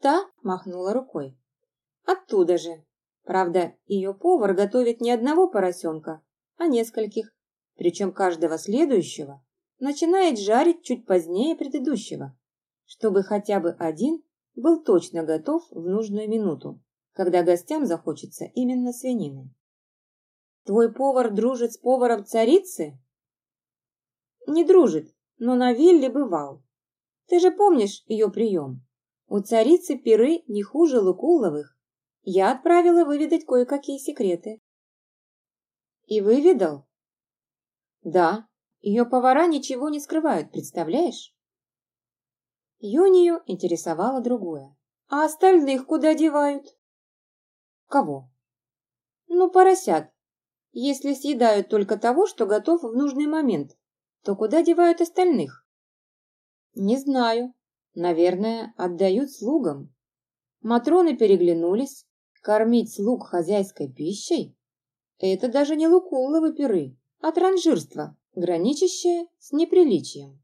Та махнула рукой. «Оттуда же. Правда, ее повар готовит не одного поросенка, а нескольких, причем каждого следующего начинает жарить чуть позднее предыдущего, чтобы хотя бы один был точно готов в нужную минуту, когда гостям захочется именно свинины. Твой повар дружит с поваром царицы? Не дружит, но на вилле бывал. Ты же помнишь ее прием? У царицы пиры не хуже Лукуловых. Я отправила выведать кое-какие секреты. И выведал? Да, ее повара ничего не скрывают, представляешь? Юнию интересовало другое. А остальных куда девают? Кого? Ну, поросят. Если съедают только того, что готов в нужный момент, то куда девают остальных? Не знаю. Наверное, отдают слугам. Матроны переглянулись. Кормить слуг хозяйской пищей? Это даже не лукуловы пиры, а транжирство, граничащее с неприличием.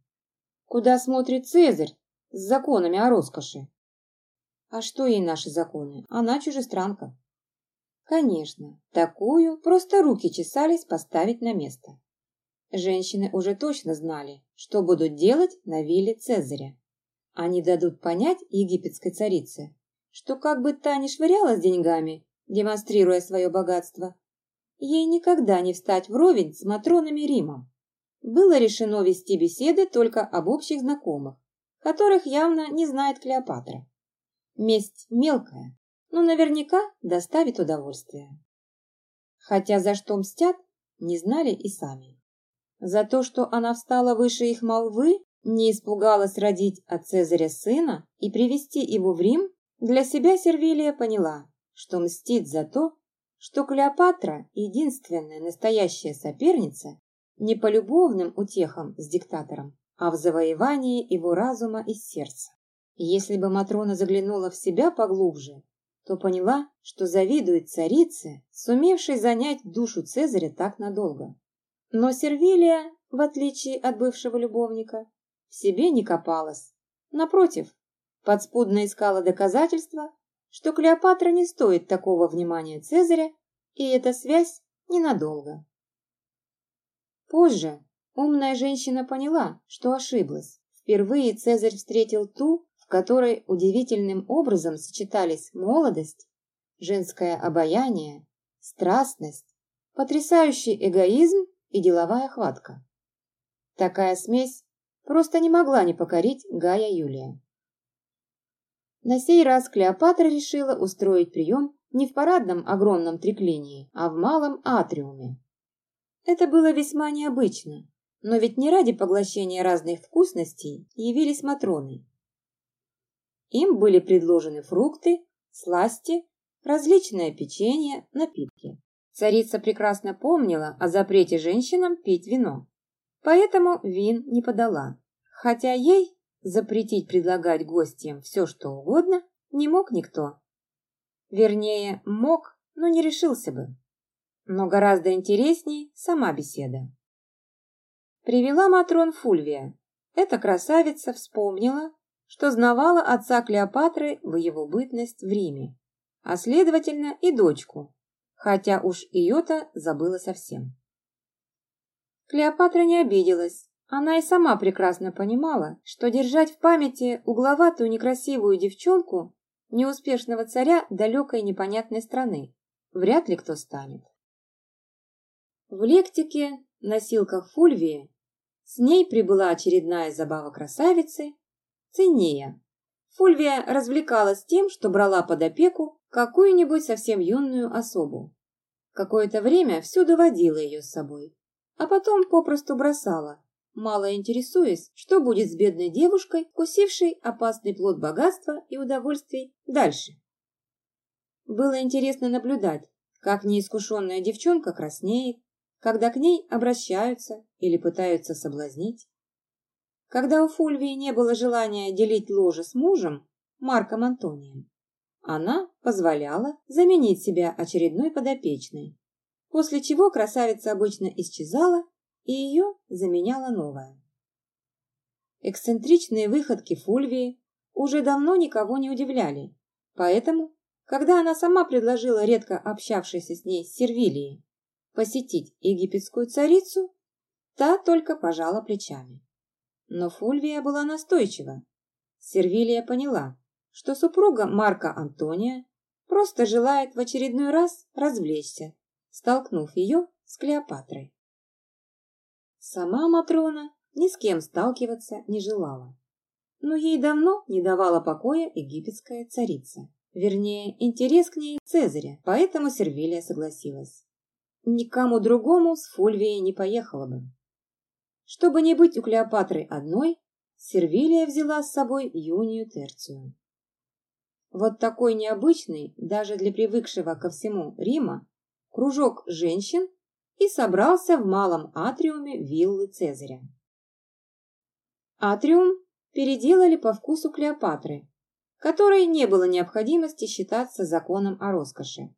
Куда смотрит Цезарь с законами о роскоши? А что ей наши законы? Она чужестранка. Конечно, такую просто руки чесались поставить на место. Женщины уже точно знали, что будут делать на вилле Цезаря. Они дадут понять египетской царице, что как бы та ни швырялась деньгами, демонстрируя свое богатство, ей никогда не встать вровень с матронами Рима. Было решено вести беседы только об общих знакомых, которых явно не знает Клеопатра. Месть мелкая, но наверняка доставит удовольствие. Хотя за что мстят, не знали и сами. За то, что она встала выше их молвы, не испугалась родить от Цезаря сына и привести его в Рим, для себя Сервилия поняла, что мстит за то, что Клеопатра, единственная настоящая соперница, не по любовным утехам с диктатором, а в завоевании его разума и сердца. Если бы Матрона заглянула в себя поглубже, то поняла, что завидует царице, сумевшей занять душу Цезаря так надолго. Но Сервилия, в отличие от бывшего любовника, в себе не копалась. Напротив, подспудно искала доказательства, что Клеопатра не стоит такого внимания Цезаря, и эта связь ненадолго. Позже умная женщина поняла, что ошиблась. Впервые Цезарь встретил ту, в которой удивительным образом сочетались молодость, женское обаяние, страстность, потрясающий эгоизм и деловая хватка. Такая смесь просто не могла не покорить Гая Юлия. На сей раз Клеопатра решила устроить прием не в парадном огромном треклинии, а в малом атриуме. Это было весьма необычно, но ведь не ради поглощения разных вкусностей явились Матроны. Им были предложены фрукты, сласти, различное печенье, напитки. Царица прекрасно помнила о запрете женщинам пить вино, поэтому вин не подала, хотя ей запретить предлагать гостям все, что угодно, не мог никто. Вернее, мог, но не решился бы. Но гораздо интересней сама беседа. Привела Матрон Фульвия. Эта красавица вспомнила, что знавала отца Клеопатры в его бытность в Риме, а следовательно и дочку, хотя уж ее-то забыла совсем. Клеопатра не обиделась, она и сама прекрасно понимала, что держать в памяти угловатую некрасивую девчонку неуспешного царя далекой непонятной страны вряд ли кто станет. В лектике, носилках Фульвии, с ней прибыла очередная забава красавицы Цинея. Фульвия развлекалась тем, что брала под опеку какую-нибудь совсем юную особу. Какое-то время всюду водила ее с собой, а потом попросту бросала, мало интересуясь, что будет с бедной девушкой, кусившей опасный плод богатства и удовольствий дальше. Было интересно наблюдать, как неискушенная девчонка краснеет, когда к ней обращаются или пытаются соблазнить. Когда у Фульвии не было желания делить ложе с мужем, Марком Антонием, она позволяла заменить себя очередной подопечной, после чего красавица обычно исчезала и ее заменяла новая. Эксцентричные выходки Фульвии уже давно никого не удивляли, поэтому, когда она сама предложила редко общавшейся с ней Сервилии посетить египетскую царицу, та только пожала плечами. Но Фульвия была настойчива. Сервилия поняла, что супруга Марка Антония просто желает в очередной раз развлечься столкнув ее с Клеопатрой. Сама Матрона ни с кем сталкиваться не желала. Но ей давно не давала покоя египетская царица. Вернее, интерес к ней Цезаря, поэтому Сервилия согласилась. Никому другому с Фульвией не поехала бы. Чтобы не быть у Клеопатры одной, Сервилия взяла с собой Юнию Терцию. Вот такой необычный, даже для привыкшего ко всему Рима, кружок женщин и собрался в малом атриуме виллы Цезаря. Атриум переделали по вкусу Клеопатры, которой не было необходимости считаться законом о роскоши,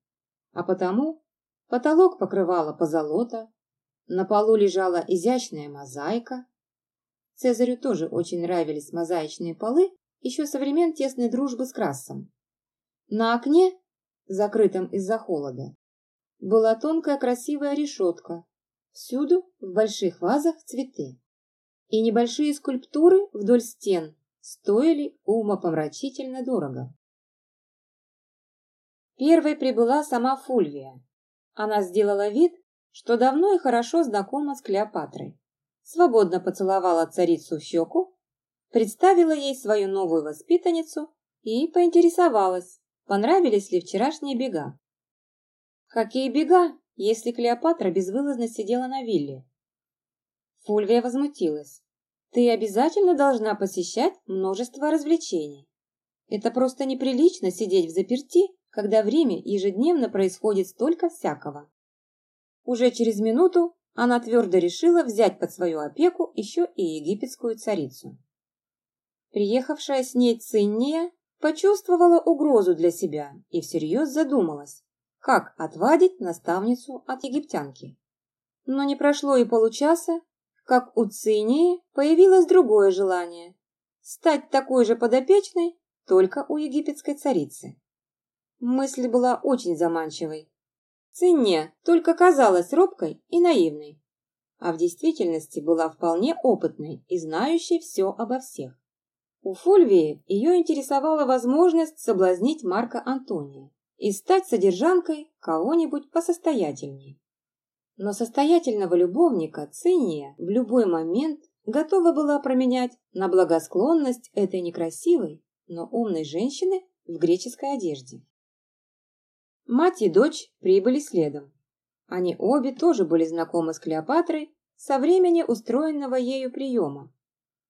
а потому потолок покрывала позолота, на полу лежала изящная мозаика. Цезарю тоже очень нравились мозаичные полы еще со времен тесной дружбы с Красом. На окне, закрытом из-за холода, была тонкая красивая решетка, всюду в больших вазах цветы. И небольшие скульптуры вдоль стен стоили умопомрачительно дорого. Первой прибыла сама Фульвия. Она сделала вид, что давно и хорошо знакома с Клеопатрой. Свободно поцеловала царицу в щеку, представила ей свою новую воспитанницу и поинтересовалась, понравились ли вчерашние бега. Какие бега, если Клеопатра безвылазно сидела на вилле? Фульвия возмутилась. Ты обязательно должна посещать множество развлечений. Это просто неприлично сидеть в заперти, когда в Риме ежедневно происходит столько всякого. Уже через минуту она твердо решила взять под свою опеку еще и египетскую царицу. Приехавшая с ней Цинния почувствовала угрозу для себя и всерьез задумалась, как отвадить наставницу от египтянки. Но не прошло и получаса, как у Цинии появилось другое желание – стать такой же подопечной, только у египетской царицы. Мысль была очень заманчивой. Цинния только казалась робкой и наивной, а в действительности была вполне опытной и знающей все обо всех. У Фульвии ее интересовала возможность соблазнить Марка Антония и стать содержанкой кого-нибудь посостоятельнее. Но состоятельного любовника Циния в любой момент готова была променять на благосклонность этой некрасивой, но умной женщины в греческой одежде. Мать и дочь прибыли следом. Они обе тоже были знакомы с Клеопатрой со времени устроенного ею приема.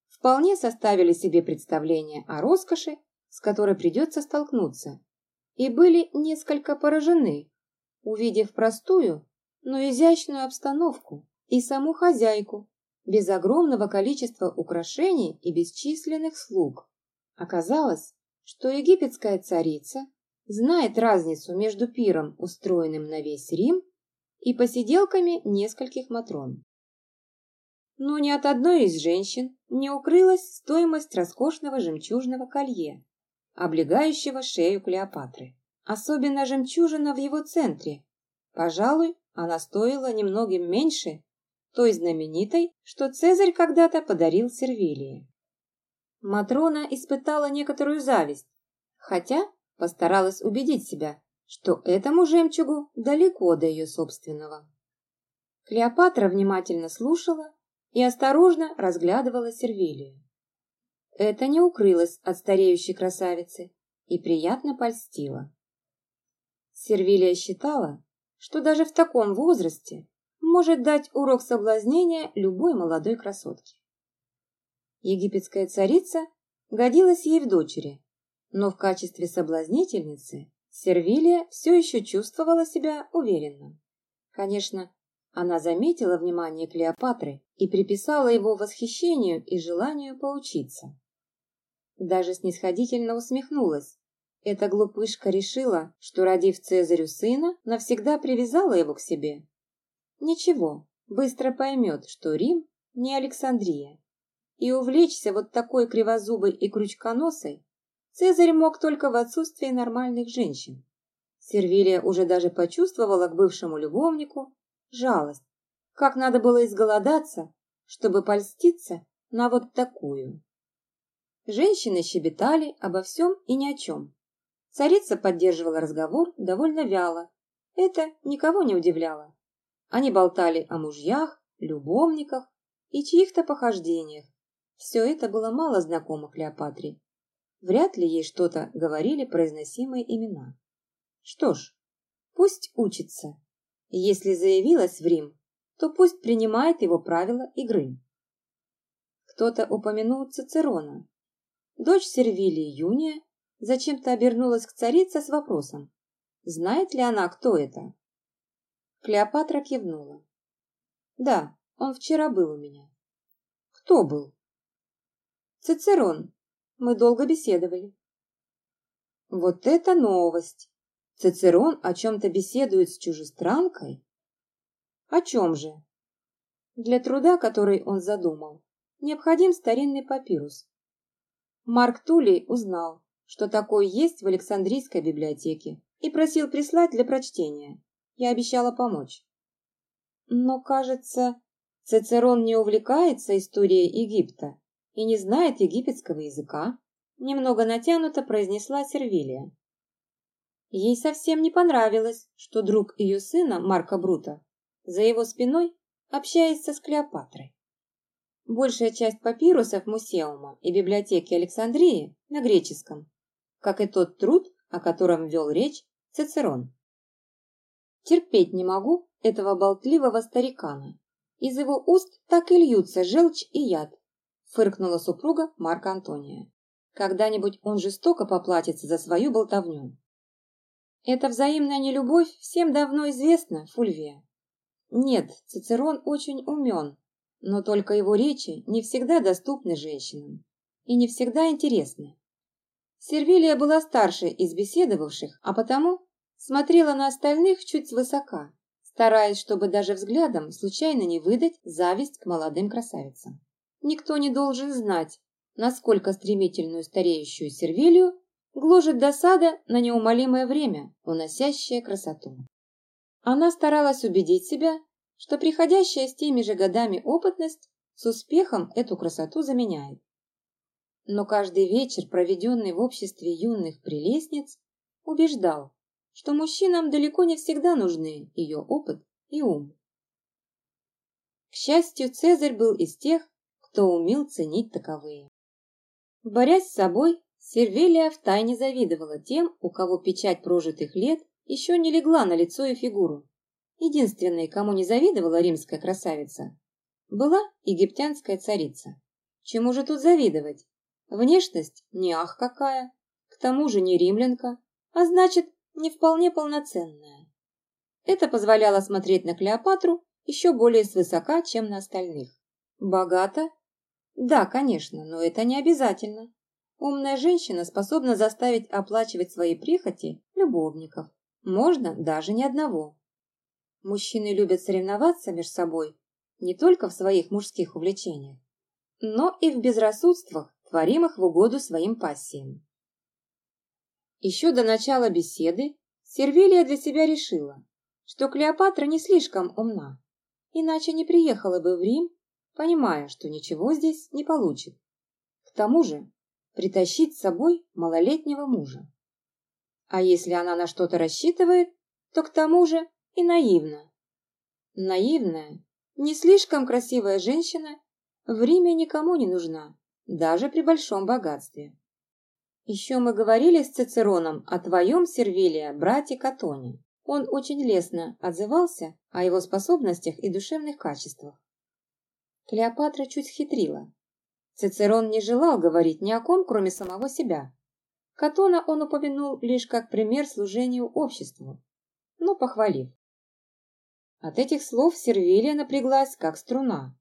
Вполне составили себе представление о роскоши, с которой придется столкнуться, и были несколько поражены, увидев простую, но изящную обстановку и саму хозяйку, без огромного количества украшений и бесчисленных слуг. Оказалось, что египетская царица знает разницу между пиром, устроенным на весь Рим, и посиделками нескольких матрон. Но ни от одной из женщин не укрылась стоимость роскошного жемчужного колье, облегающего шею Клеопатры. Особенно жемчужина в его центре. Пожалуй, она стоила немногим меньше той знаменитой, что Цезарь когда-то подарил Сервилии. Матрона испытала некоторую зависть, хотя постаралась убедить себя, что этому жемчугу далеко до ее собственного. Клеопатра внимательно слушала и осторожно разглядывала Сервилию. Это не укрылось от стареющей красавицы и приятно польстило. Сервилия считала, что даже в таком возрасте может дать урок соблазнения любой молодой красотке. Египетская царица годилась ей в дочери, но в качестве соблазнительницы Сервилия все еще чувствовала себя уверенно. Конечно, она заметила внимание Клеопатры и приписала его восхищению и желанию поучиться. Даже снисходительно усмехнулась. Эта глупышка решила, что, родив Цезарю сына, навсегда привязала его к себе. Ничего, быстро поймет, что Рим не Александрия. И увлечься вот такой кривозубой и крючконосой Цезарь мог только в отсутствии нормальных женщин. Сервилия уже даже почувствовала к бывшему любовнику жалость. Как надо было изголодаться, чтобы польститься на вот такую. Женщины щебетали обо всем и ни о чем. Царица поддерживала разговор довольно вяло, Это никого не удивляло. Они болтали о мужьях, любовниках и чьих-то похождениях. Все это было мало знакомо Клеопатре. Вряд ли ей что-то говорили произносимые имена. Что ж, пусть учится. Если заявилась в Рим, то пусть принимает его правила игры. Кто-то упомянул Цицерона. Дочь Сервилии Юния зачем-то обернулась к царице с вопросом, знает ли она, кто это. Клеопатра кивнула. Да, он вчера был у меня. Кто был? Цицерон. Мы долго беседовали. Вот это новость! Цицерон о чем-то беседует с чужестранкой? О чем же? Для труда, который он задумал, необходим старинный папирус. Марк Тулей узнал, что такое есть в Александрийской библиотеке, и просил прислать для прочтения. Я обещала помочь. Но, кажется, Цицерон не увлекается историей Египта и не знает египетского языка, немного натянуто произнесла Сервилия. Ей совсем не понравилось, что друг ее сына, Марка Брута, за его спиной общается с Клеопатрой. Большая часть папирусов музеума и библиотеки Александрии на греческом, как и тот труд, о котором вел речь Цицерон. Терпеть не могу этого болтливого старикана. Из его уст так и льются желчь и яд, фыркнула супруга Марка Антония. Когда-нибудь он жестоко поплатится за свою болтовню. Эта взаимная нелюбовь всем давно известна, Фульвия. Нет, Цицерон очень умен, но только его речи не всегда доступны женщинам и не всегда интересны. Сервилия была старше из беседовавших, а потому смотрела на остальных чуть свысока, стараясь, чтобы даже взглядом случайно не выдать зависть к молодым красавицам. Никто не должен знать, насколько стремительную стареющую Сервилию гложет досада на неумолимое время, уносящее красоту. Она старалась убедить себя, что приходящая с теми же годами опытность с успехом эту красоту заменяет. Но каждый вечер, проведенный в обществе юных прелестниц, убеждал, что мужчинам далеко не всегда нужны ее опыт и ум. К счастью, Цезарь был из тех, кто умел ценить таковые. Борясь с собой, Сервелия втайне завидовала тем, у кого печать прожитых лет еще не легла на лицо и фигуру. Единственной, кому не завидовала римская красавица, была египтянская царица. Чему же тут завидовать? Внешность не ах какая, к тому же не римлянка, а значит, не вполне полноценная. Это позволяло смотреть на Клеопатру еще более свысока, чем на остальных. Богата да, конечно, но это не обязательно. Умная женщина способна заставить оплачивать свои прихоти любовников. Можно даже не одного. Мужчины любят соревноваться между собой не только в своих мужских увлечениях, но и в безрассудствах, творимых в угоду своим пассиям. Еще до начала беседы Сервилия для себя решила, что Клеопатра не слишком умна, иначе не приехала бы в Рим понимая, что ничего здесь не получит. К тому же притащить с собой малолетнего мужа. А если она на что-то рассчитывает, то к тому же и наивна. Наивная, не слишком красивая женщина в Риме никому не нужна, даже при большом богатстве. Еще мы говорили с Цицероном о твоем Сервилия, брате Катоне. Он очень лестно отзывался о его способностях и душевных качествах. Клеопатра чуть хитрила. Цицерон не желал говорить ни о ком, кроме самого себя. Катона он упомянул лишь как пример служению обществу, но похвалив. От этих слов Сервилия напряглась, как струна.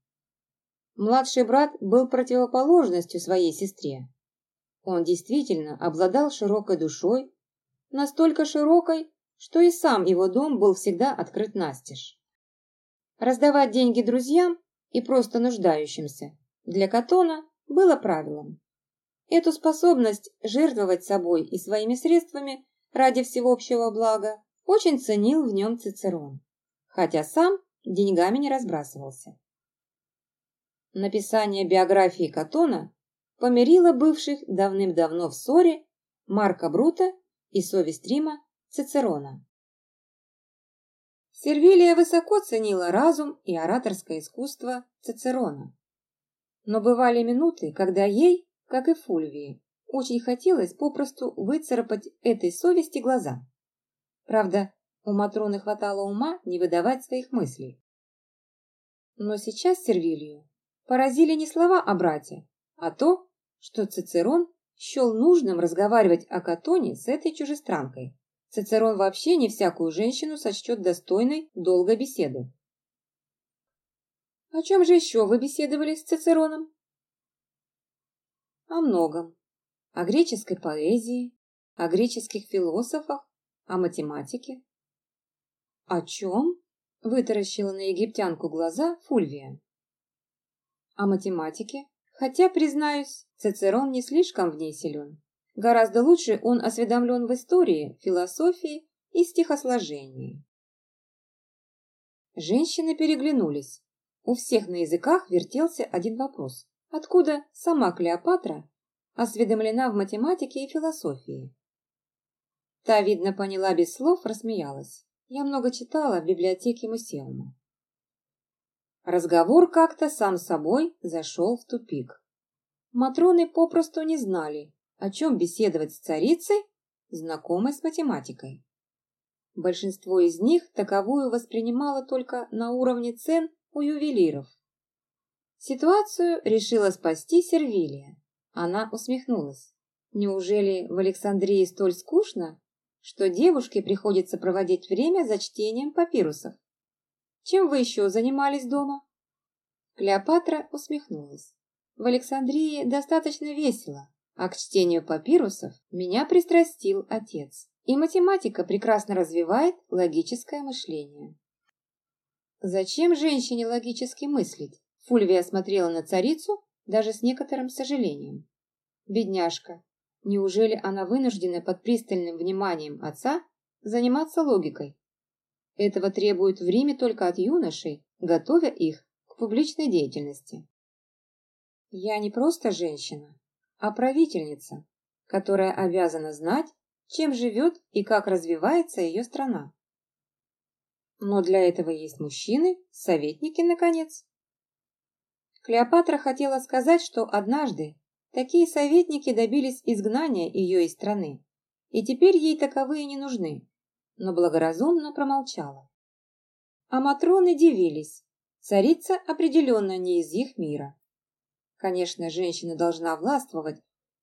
Младший брат был противоположностью своей сестре. Он действительно обладал широкой душой, настолько широкой, что и сам его дом был всегда открыт настежь. Раздавать деньги друзьям и просто нуждающимся, для Катона было правилом. Эту способность жертвовать собой и своими средствами ради всеобщего блага очень ценил в нем Цицерон, хотя сам деньгами не разбрасывался. Написание биографии Катона помирило бывших давным-давно в ссоре Марка Брута и совесть Рима Цицерона. Сервилия высоко ценила разум и ораторское искусство Цицерона. Но бывали минуты, когда ей, как и Фульвии, очень хотелось попросту выцарапать этой совести глаза. Правда, у Матроны хватало ума не выдавать своих мыслей. Но сейчас Сервилию поразили не слова о брате, а то, что Цицерон счел нужным разговаривать о Катоне с этой чужестранкой. Цицерон вообще не всякую женщину сочтет достойной долгой беседы. О чем же еще вы беседовали с Цицероном? О многом. О греческой поэзии, о греческих философах, о математике. О чем? Вытаращила на египтянку глаза Фульвия. О математике, хотя, признаюсь, Цицерон не слишком в ней силен. Гораздо лучше он осведомлен в истории, философии и стихосложении. Женщины переглянулись. У всех на языках вертелся один вопрос. Откуда сама Клеопатра осведомлена в математике и философии? Та, видно, поняла без слов, рассмеялась. Я много читала в библиотеке музеума. Разговор как-то сам собой зашел в тупик. Матроны попросту не знали, о чем беседовать с царицей, знакомой с математикой. Большинство из них таковую воспринимало только на уровне цен у ювелиров. Ситуацию решила спасти Сервилия. Она усмехнулась. Неужели в Александрии столь скучно, что девушке приходится проводить время за чтением папирусов? Чем вы еще занимались дома? Клеопатра усмехнулась. В Александрии достаточно весело, а к чтению папирусов меня пристрастил отец. И математика прекрасно развивает логическое мышление. Зачем женщине логически мыслить? Фульвия смотрела на царицу даже с некоторым сожалением. Бедняжка, неужели она вынуждена под пристальным вниманием отца заниматься логикой? Этого требуют в Риме только от юношей, готовя их к публичной деятельности. Я не просто женщина, а правительница, которая обязана знать, чем живет и как развивается ее страна. Но для этого есть мужчины, советники, наконец. Клеопатра хотела сказать, что однажды такие советники добились изгнания ее из страны, и теперь ей таковые не нужны, но благоразумно промолчала. А Матроны дивились, царица определенно не из их мира. Конечно, женщина должна властвовать,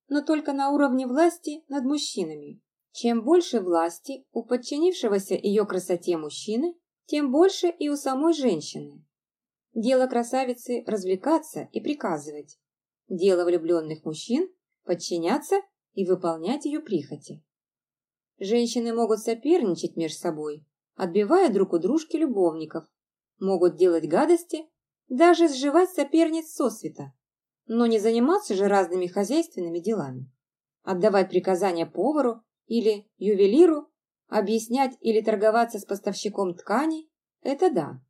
но только на уровне власти над мужчинами. Чем больше власти у подчинившегося ее красоте мужчины, тем больше и у самой женщины. Дело красавицы – развлекаться и приказывать. Дело влюбленных мужчин – подчиняться и выполнять ее прихоти. Женщины могут соперничать между собой, отбивая друг у дружки любовников, могут делать гадости, даже сживать соперниц сосвета. Но не заниматься же разными хозяйственными делами. Отдавать приказания повару или ювелиру, объяснять или торговаться с поставщиком тканей – это да.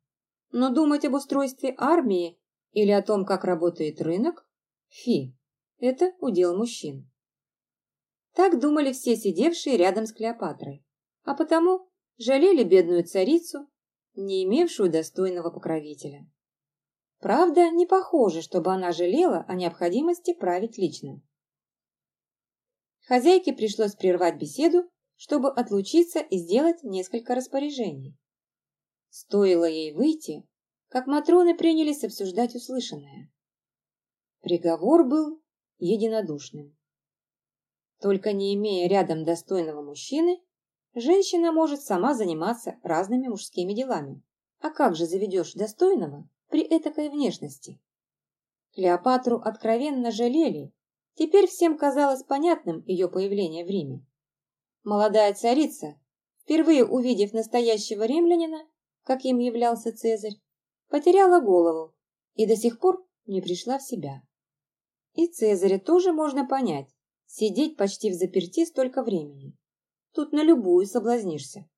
Но думать об устройстве армии или о том, как работает рынок – фи, это удел мужчин. Так думали все сидевшие рядом с Клеопатрой, а потому жалели бедную царицу, не имевшую достойного покровителя. Правда, не похоже, чтобы она жалела о необходимости править лично. Хозяйке пришлось прервать беседу, чтобы отлучиться и сделать несколько распоряжений. Стоило ей выйти, как Матроны принялись обсуждать услышанное. Приговор был единодушным. Только не имея рядом достойного мужчины, женщина может сама заниматься разными мужскими делами. А как же заведешь достойного, при этакой внешности. Клеопатру откровенно жалели, теперь всем казалось понятным ее появление в Риме. Молодая царица, впервые увидев настоящего римлянина, каким являлся Цезарь, потеряла голову и до сих пор не пришла в себя. И Цезаря тоже можно понять, сидеть почти в заперти столько времени. Тут на любую соблазнишься.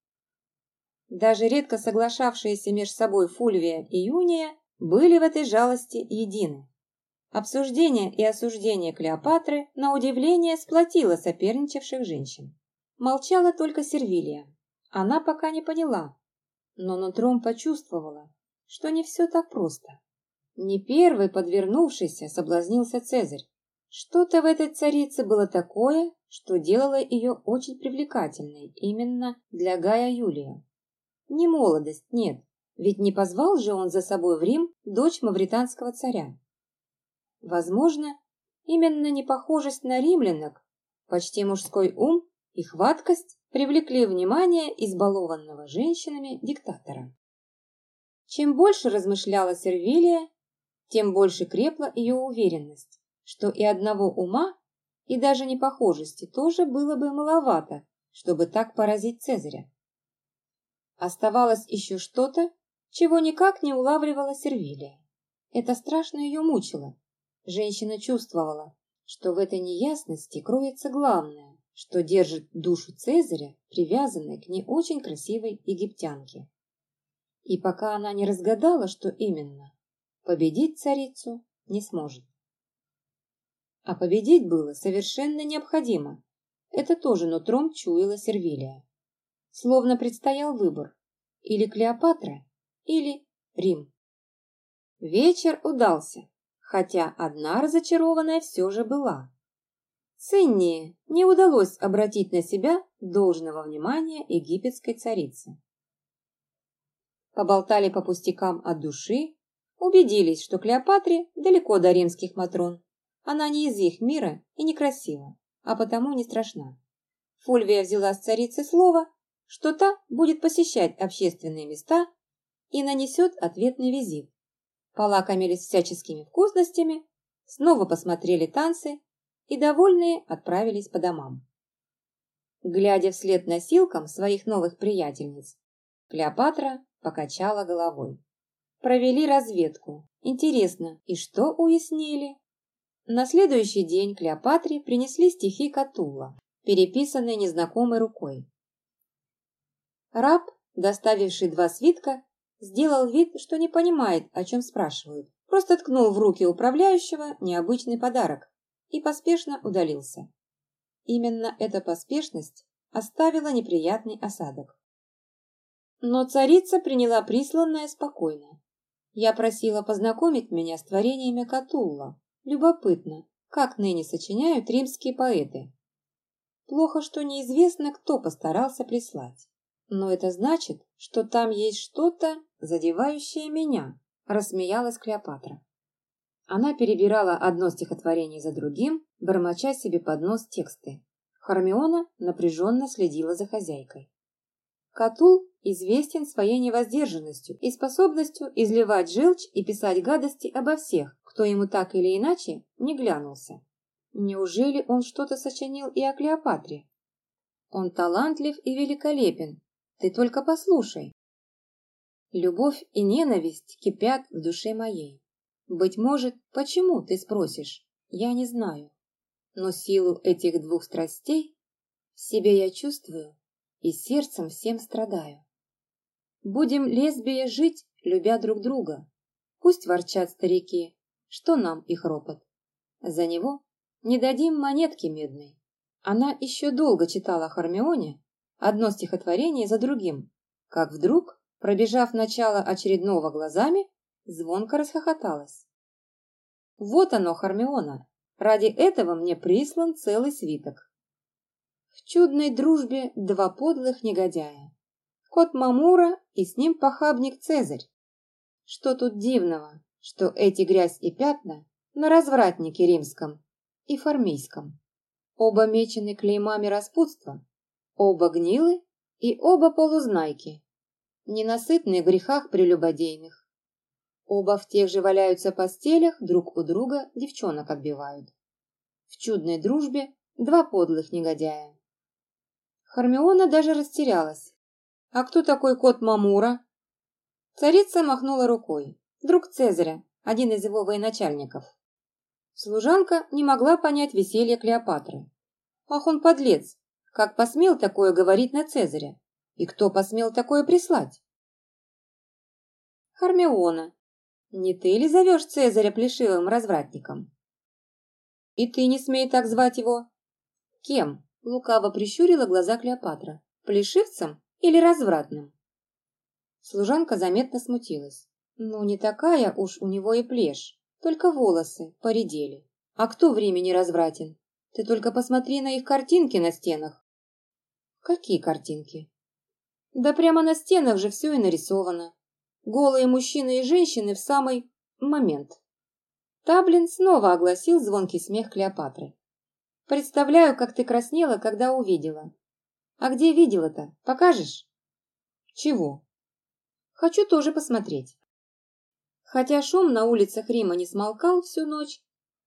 Даже редко соглашавшиеся между собой Фульвия и Юния были в этой жалости едины. Обсуждение и осуждение Клеопатры, на удивление, сплотило соперничавших женщин. Молчала только Сервилия. Она пока не поняла, но нутром почувствовала, что не все так просто. Не первый подвернувшийся соблазнился Цезарь. Что-то в этой царице было такое, что делало ее очень привлекательной именно для Гая Юлия. Не молодость, нет, ведь не позвал же он за собой в Рим дочь мавританского царя. Возможно, именно непохожесть на римлянок, почти мужской ум и хваткость привлекли внимание избалованного женщинами диктатора. Чем больше размышляла Сервилия, тем больше крепла ее уверенность, что и одного ума, и даже непохожести тоже было бы маловато, чтобы так поразить Цезаря. Оставалось еще что-то, чего никак не улавливала Сервилия. Это страшно ее мучило. Женщина чувствовала, что в этой неясности кроется главное, что держит душу Цезаря, привязанной к не очень красивой египтянке. И пока она не разгадала, что именно, победить царицу не сможет. А победить было совершенно необходимо. Это тоже нутром чуяла Сервилия. Словно предстоял выбор. Или Клеопатра, или Рим. Вечер удался, хотя одна разочарованная все же была. Циннии не удалось обратить на себя должного внимания египетской царицы. Поболтали по пустякам от души, убедились, что Клеопатре далеко до римских матрон. Она не из их мира и некрасива, а потому не страшна. Фульвия взяла с царицы слово, что та будет посещать общественные места и нанесет ответный визит. Полакомились всяческими вкусностями, снова посмотрели танцы и, довольные, отправились по домам. Глядя вслед носилкам своих новых приятельниц, Клеопатра покачала головой. Провели разведку. Интересно, и что уяснили? На следующий день Клеопатре принесли стихи Катула, переписанные незнакомой рукой. Раб, доставивший два свитка, сделал вид, что не понимает, о чем спрашивают. Просто ткнул в руки управляющего необычный подарок и поспешно удалился. Именно эта поспешность оставила неприятный осадок. Но царица приняла присланное спокойно. Я просила познакомить меня с творениями Катулла. Любопытно, как ныне сочиняют римские поэты. Плохо, что неизвестно, кто постарался прислать. Но это значит, что там есть что-то, задевающее меня, рассмеялась Клеопатра. Она перебирала одно стихотворение за другим, бормоча себе под нос тексты. Хармиона напряженно следила за хозяйкой. Катул известен своей невоздержанностью и способностью изливать желчь и писать гадости обо всех, кто ему так или иначе не глянулся. Неужели он что-то сочинил и о Клеопатре? Он талантлив и великолепен, ты только послушай. Любовь и ненависть кипят в душе моей. Быть может, почему, ты спросишь, я не знаю. Но силу этих двух страстей в себе я чувствую и сердцем всем страдаю. Будем лесбия жить, любя друг друга. Пусть ворчат старики, что нам их ропот. За него не дадим монетки медной. Она еще долго читала Хармионе, одно стихотворение за другим, как вдруг, пробежав начало очередного глазами, звонко расхохоталась. Вот оно, Хармиона, ради этого мне прислан целый свиток. В чудной дружбе два подлых негодяя. Кот Мамура и с ним похабник Цезарь. Что тут дивного, что эти грязь и пятна на развратнике римском и формийском. Оба мечены клеймами распутства, Оба гнилы и оба полузнайки, ненасытные в грехах прелюбодейных. Оба в тех же валяются постелях, друг у друга девчонок отбивают. В чудной дружбе два подлых негодяя. Хармиона даже растерялась. «А кто такой кот Мамура?» Царица махнула рукой. Друг Цезаря, один из его военачальников. Служанка не могла понять веселье Клеопатры. Ах, он подлец, как посмел такое говорить на Цезаря? И кто посмел такое прислать? Хармиона, не ты ли зовешь Цезаря плешивым развратником? И ты не смей так звать его. Кем? Лукаво прищурила глаза Клеопатра. Плешивцем или развратным? Служанка заметно смутилась. Ну, не такая уж у него и плешь, только волосы поредели. А кто времени развратен? Ты только посмотри на их картинки на стенах. Какие картинки? Да прямо на стенах же все и нарисовано. Голые мужчины и женщины в самый момент. Таблин снова огласил звонкий смех Клеопатры. Представляю, как ты краснела, когда увидела. А где видела-то? Покажешь? Чего? Хочу тоже посмотреть. Хотя шум на улицах Рима не смолкал всю ночь,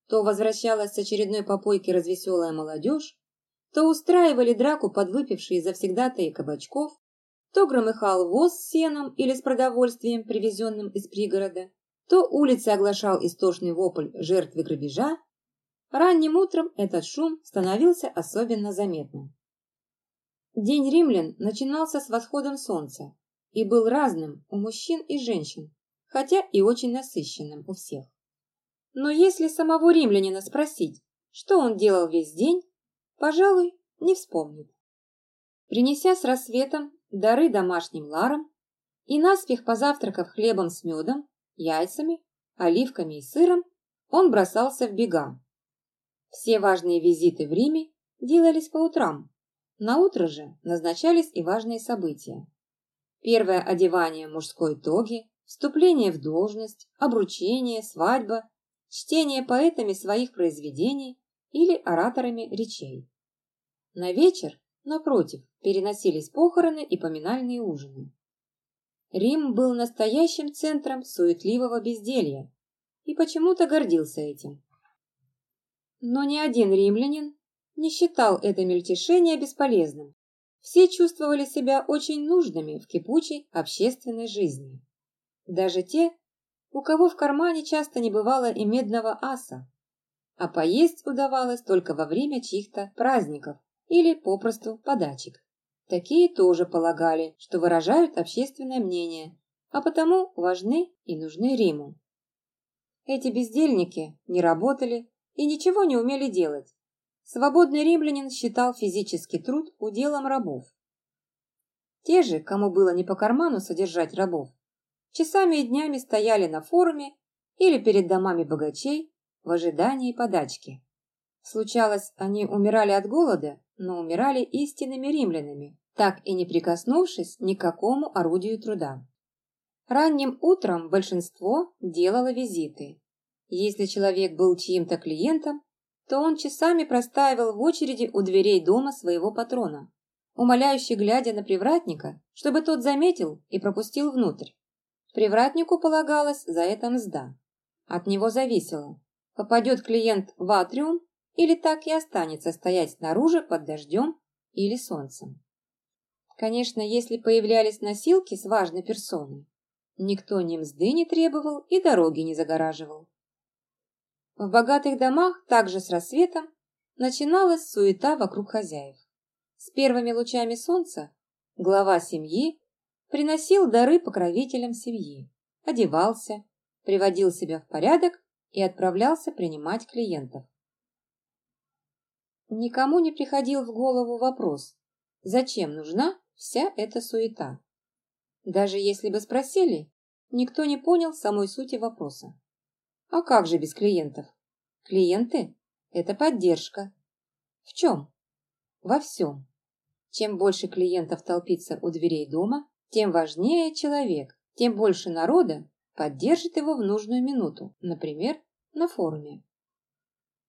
то возвращалась с очередной попойки развеселая молодежь, то устраивали драку подвыпившие завсегдатаи кабачков, то громыхал воз с сеном или с продовольствием, привезенным из пригорода, то улицы оглашал истошный вопль жертвы грабежа, ранним утром этот шум становился особенно заметным. День римлян начинался с восходом солнца и был разным у мужчин и женщин, хотя и очень насыщенным у всех. Но если самого римлянина спросить, что он делал весь день, пожалуй, не вспомнит. Принеся с рассветом дары домашним ларам и наспех позавтракав хлебом с медом, яйцами, оливками и сыром, он бросался в бега. Все важные визиты в Риме делались по утрам. На утро же назначались и важные события. Первое одевание мужской тоги, вступление в должность, обручение, свадьба, чтение поэтами своих произведений или ораторами речей. На вечер, напротив, переносились похороны и поминальные ужины. Рим был настоящим центром суетливого безделья и почему-то гордился этим. Но ни один римлянин не считал это мельтешение бесполезным. Все чувствовали себя очень нужными в кипучей общественной жизни. Даже те, у кого в кармане часто не бывало и медного аса, а поесть удавалось только во время чьих-то праздников или попросту подачек. Такие тоже полагали, что выражают общественное мнение, а потому важны и нужны Риму. Эти бездельники не работали и ничего не умели делать. Свободный римлянин считал физический труд уделом рабов. Те же, кому было не по карману содержать рабов, часами и днями стояли на форуме или перед домами богачей в ожидании подачки. Случалось, они умирали от голода но умирали истинными римлянами, так и не прикоснувшись ни к какому орудию труда. Ранним утром большинство делало визиты. Если человек был чьим-то клиентом, то он часами простаивал в очереди у дверей дома своего патрона, умоляюще глядя на привратника, чтобы тот заметил и пропустил внутрь. Привратнику полагалось за это мзда. От него зависело, попадет клиент в атриум или так и останется стоять снаружи под дождем или солнцем. Конечно, если появлялись носилки с важной персоной, никто ни мзды не требовал и дороги не загораживал. В богатых домах также с рассветом начиналась суета вокруг хозяев. С первыми лучами солнца глава семьи приносил дары покровителям семьи, одевался, приводил себя в порядок и отправлялся принимать клиентов. Никому не приходил в голову вопрос, зачем нужна вся эта суета. Даже если бы спросили, никто не понял самой сути вопроса. А как же без клиентов? Клиенты – это поддержка. В чем? Во всем. Чем больше клиентов толпится у дверей дома, тем важнее человек, тем больше народа поддержит его в нужную минуту, например, на форуме.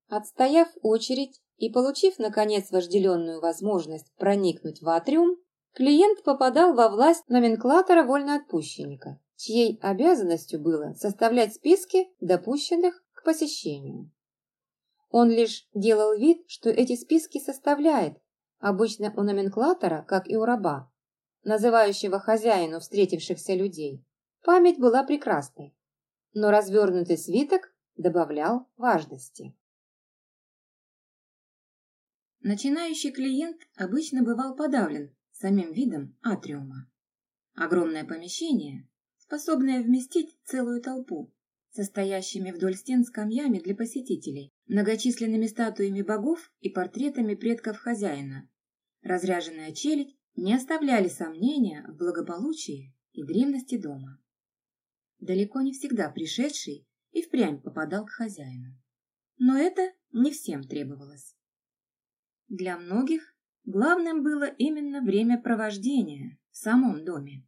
Отстояв очередь и получив, наконец, вожделенную возможность проникнуть в атриум, клиент попадал во власть номенклатора вольноотпущенника, чьей обязанностью было составлять списки допущенных к посещению. Он лишь делал вид, что эти списки составляет, обычно у номенклатора, как и у раба, называющего хозяину встретившихся людей. Память была прекрасной, но развернутый свиток добавлял важности. Начинающий клиент обычно бывал подавлен самим видом атриума. Огромное помещение, способное вместить целую толпу, состоящими вдоль стен скамьями для посетителей, многочисленными статуями богов и портретами предков хозяина. Разряженная челядь не оставляли сомнения в благополучии и древности дома. Далеко не всегда пришедший и впрямь попадал к хозяину. Но это не всем требовалось. Для многих главным было именно времяпровождение в самом доме.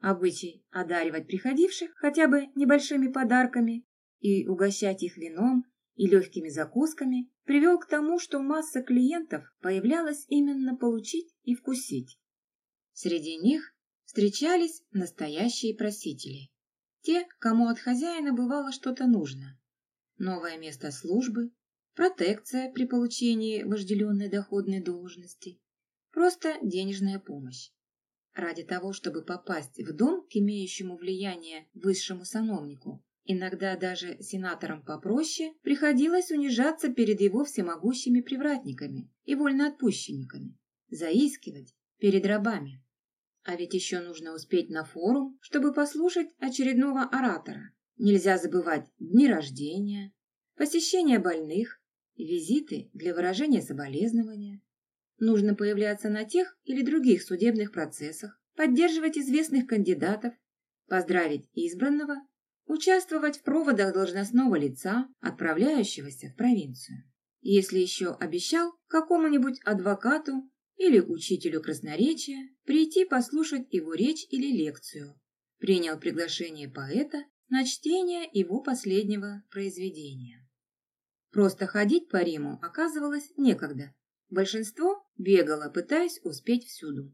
Обычай одаривать приходивших хотя бы небольшими подарками и угощать их вином и легкими закусками привел к тому, что масса клиентов появлялась именно получить и вкусить. Среди них встречались настоящие просители. Те, кому от хозяина бывало что-то нужно. Новое место службы, протекция при получении вожделенной доходной должности, просто денежная помощь. Ради того, чтобы попасть в дом к имеющему влияние высшему сановнику, иногда даже сенаторам попроще, приходилось унижаться перед его всемогущими привратниками и вольноотпущенниками, заискивать перед рабами. А ведь еще нужно успеть на форум, чтобы послушать очередного оратора. Нельзя забывать дни рождения, посещение больных, визиты для выражения соболезнования. Нужно появляться на тех или других судебных процессах, поддерживать известных кандидатов, поздравить избранного, участвовать в проводах должностного лица, отправляющегося в провинцию. Если еще обещал какому-нибудь адвокату или учителю красноречия прийти послушать его речь или лекцию, принял приглашение поэта на чтение его последнего произведения. Просто ходить по Риму оказывалось некогда. Большинство бегало, пытаясь успеть всюду.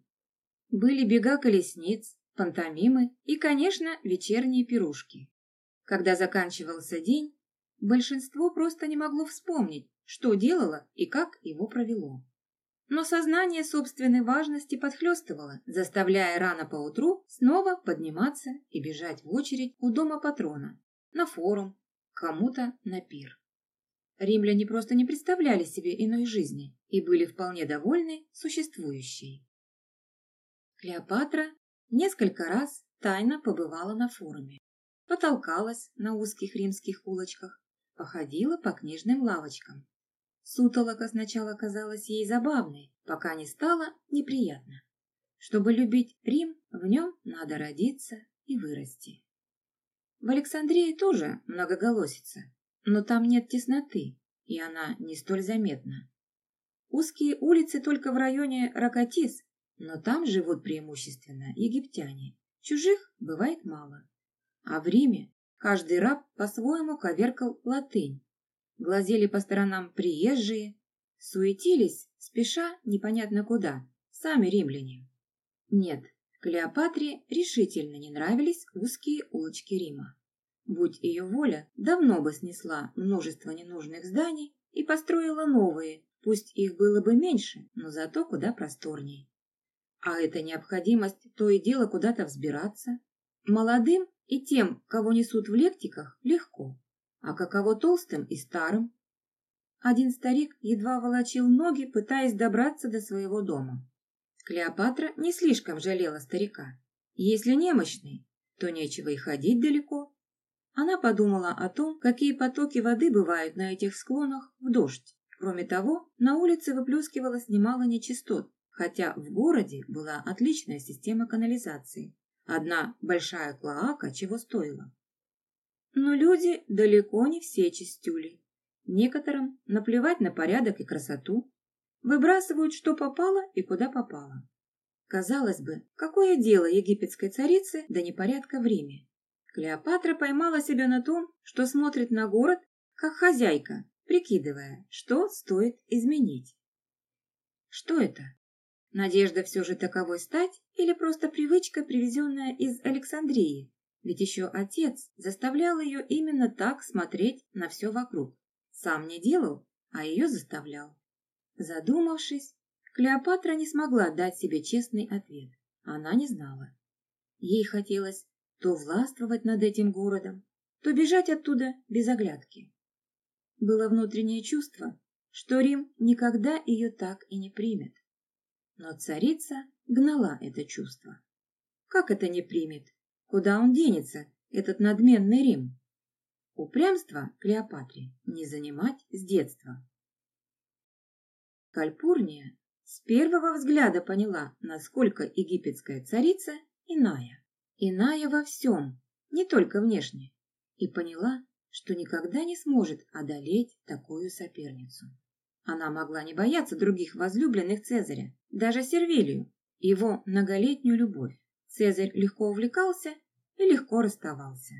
Были бега колесниц, пантомимы и, конечно, вечерние пирушки. Когда заканчивался день, большинство просто не могло вспомнить, что делало и как его провело. Но сознание собственной важности подхлестывало, заставляя рано поутру снова подниматься и бежать в очередь у дома патрона, на форум, кому-то на пир. Римляне просто не представляли себе иной жизни и были вполне довольны существующей. Клеопатра несколько раз тайно побывала на форуме, потолкалась на узких римских улочках, походила по книжным лавочкам. Сутолока сначала казалась ей забавной, пока не стало неприятно. Чтобы любить Рим, в нем надо родиться и вырасти. В Александрии тоже многоголосица, но там нет тесноты, и она не столь заметна. Узкие улицы только в районе Ракатис, но там живут преимущественно египтяне. Чужих бывает мало. А в Риме каждый раб по-своему коверкал латынь. Глазели по сторонам приезжие, суетились, спеша непонятно куда, сами римляне. Нет, Клеопатре решительно не нравились узкие улочки Рима. Будь ее воля, давно бы снесла множество ненужных зданий и построила новые, пусть их было бы меньше, но зато куда просторней. А эта необходимость то и дело куда-то взбираться. Молодым и тем, кого несут в лектиках, легко, а каково толстым и старым. Один старик едва волочил ноги, пытаясь добраться до своего дома. Клеопатра не слишком жалела старика. Если немощный, то нечего и ходить далеко. Она подумала о том, какие потоки воды бывают на этих склонах в дождь. Кроме того, на улице выплескивалось немало нечистот, хотя в городе была отличная система канализации. Одна большая клоака чего стоила. Но люди далеко не все чистюли. Некоторым наплевать на порядок и красоту. Выбрасывают, что попало и куда попало. Казалось бы, какое дело египетской царице до непорядка в Риме? Клеопатра поймала себя на том, что смотрит на город, как хозяйка, прикидывая, что стоит изменить. Что это? Надежда все же таковой стать или просто привычка, привезенная из Александрии? Ведь еще отец заставлял ее именно так смотреть на все вокруг. Сам не делал, а ее заставлял. Задумавшись, Клеопатра не смогла дать себе честный ответ. Она не знала. Ей хотелось то властвовать над этим городом, то бежать оттуда без оглядки. Было внутреннее чувство, что Рим никогда ее так и не примет. Но царица гнала это чувство. Как это не примет? Куда он денется, этот надменный Рим? Упрямство Клеопатре не занимать с детства. Кальпурния с первого взгляда поняла, насколько египетская царица иная. Иная во всем, не только внешне, и поняла, что никогда не сможет одолеть такую соперницу. Она могла не бояться других возлюбленных Цезаря, даже Сервилию, его многолетнюю любовь. Цезарь легко увлекался и легко расставался.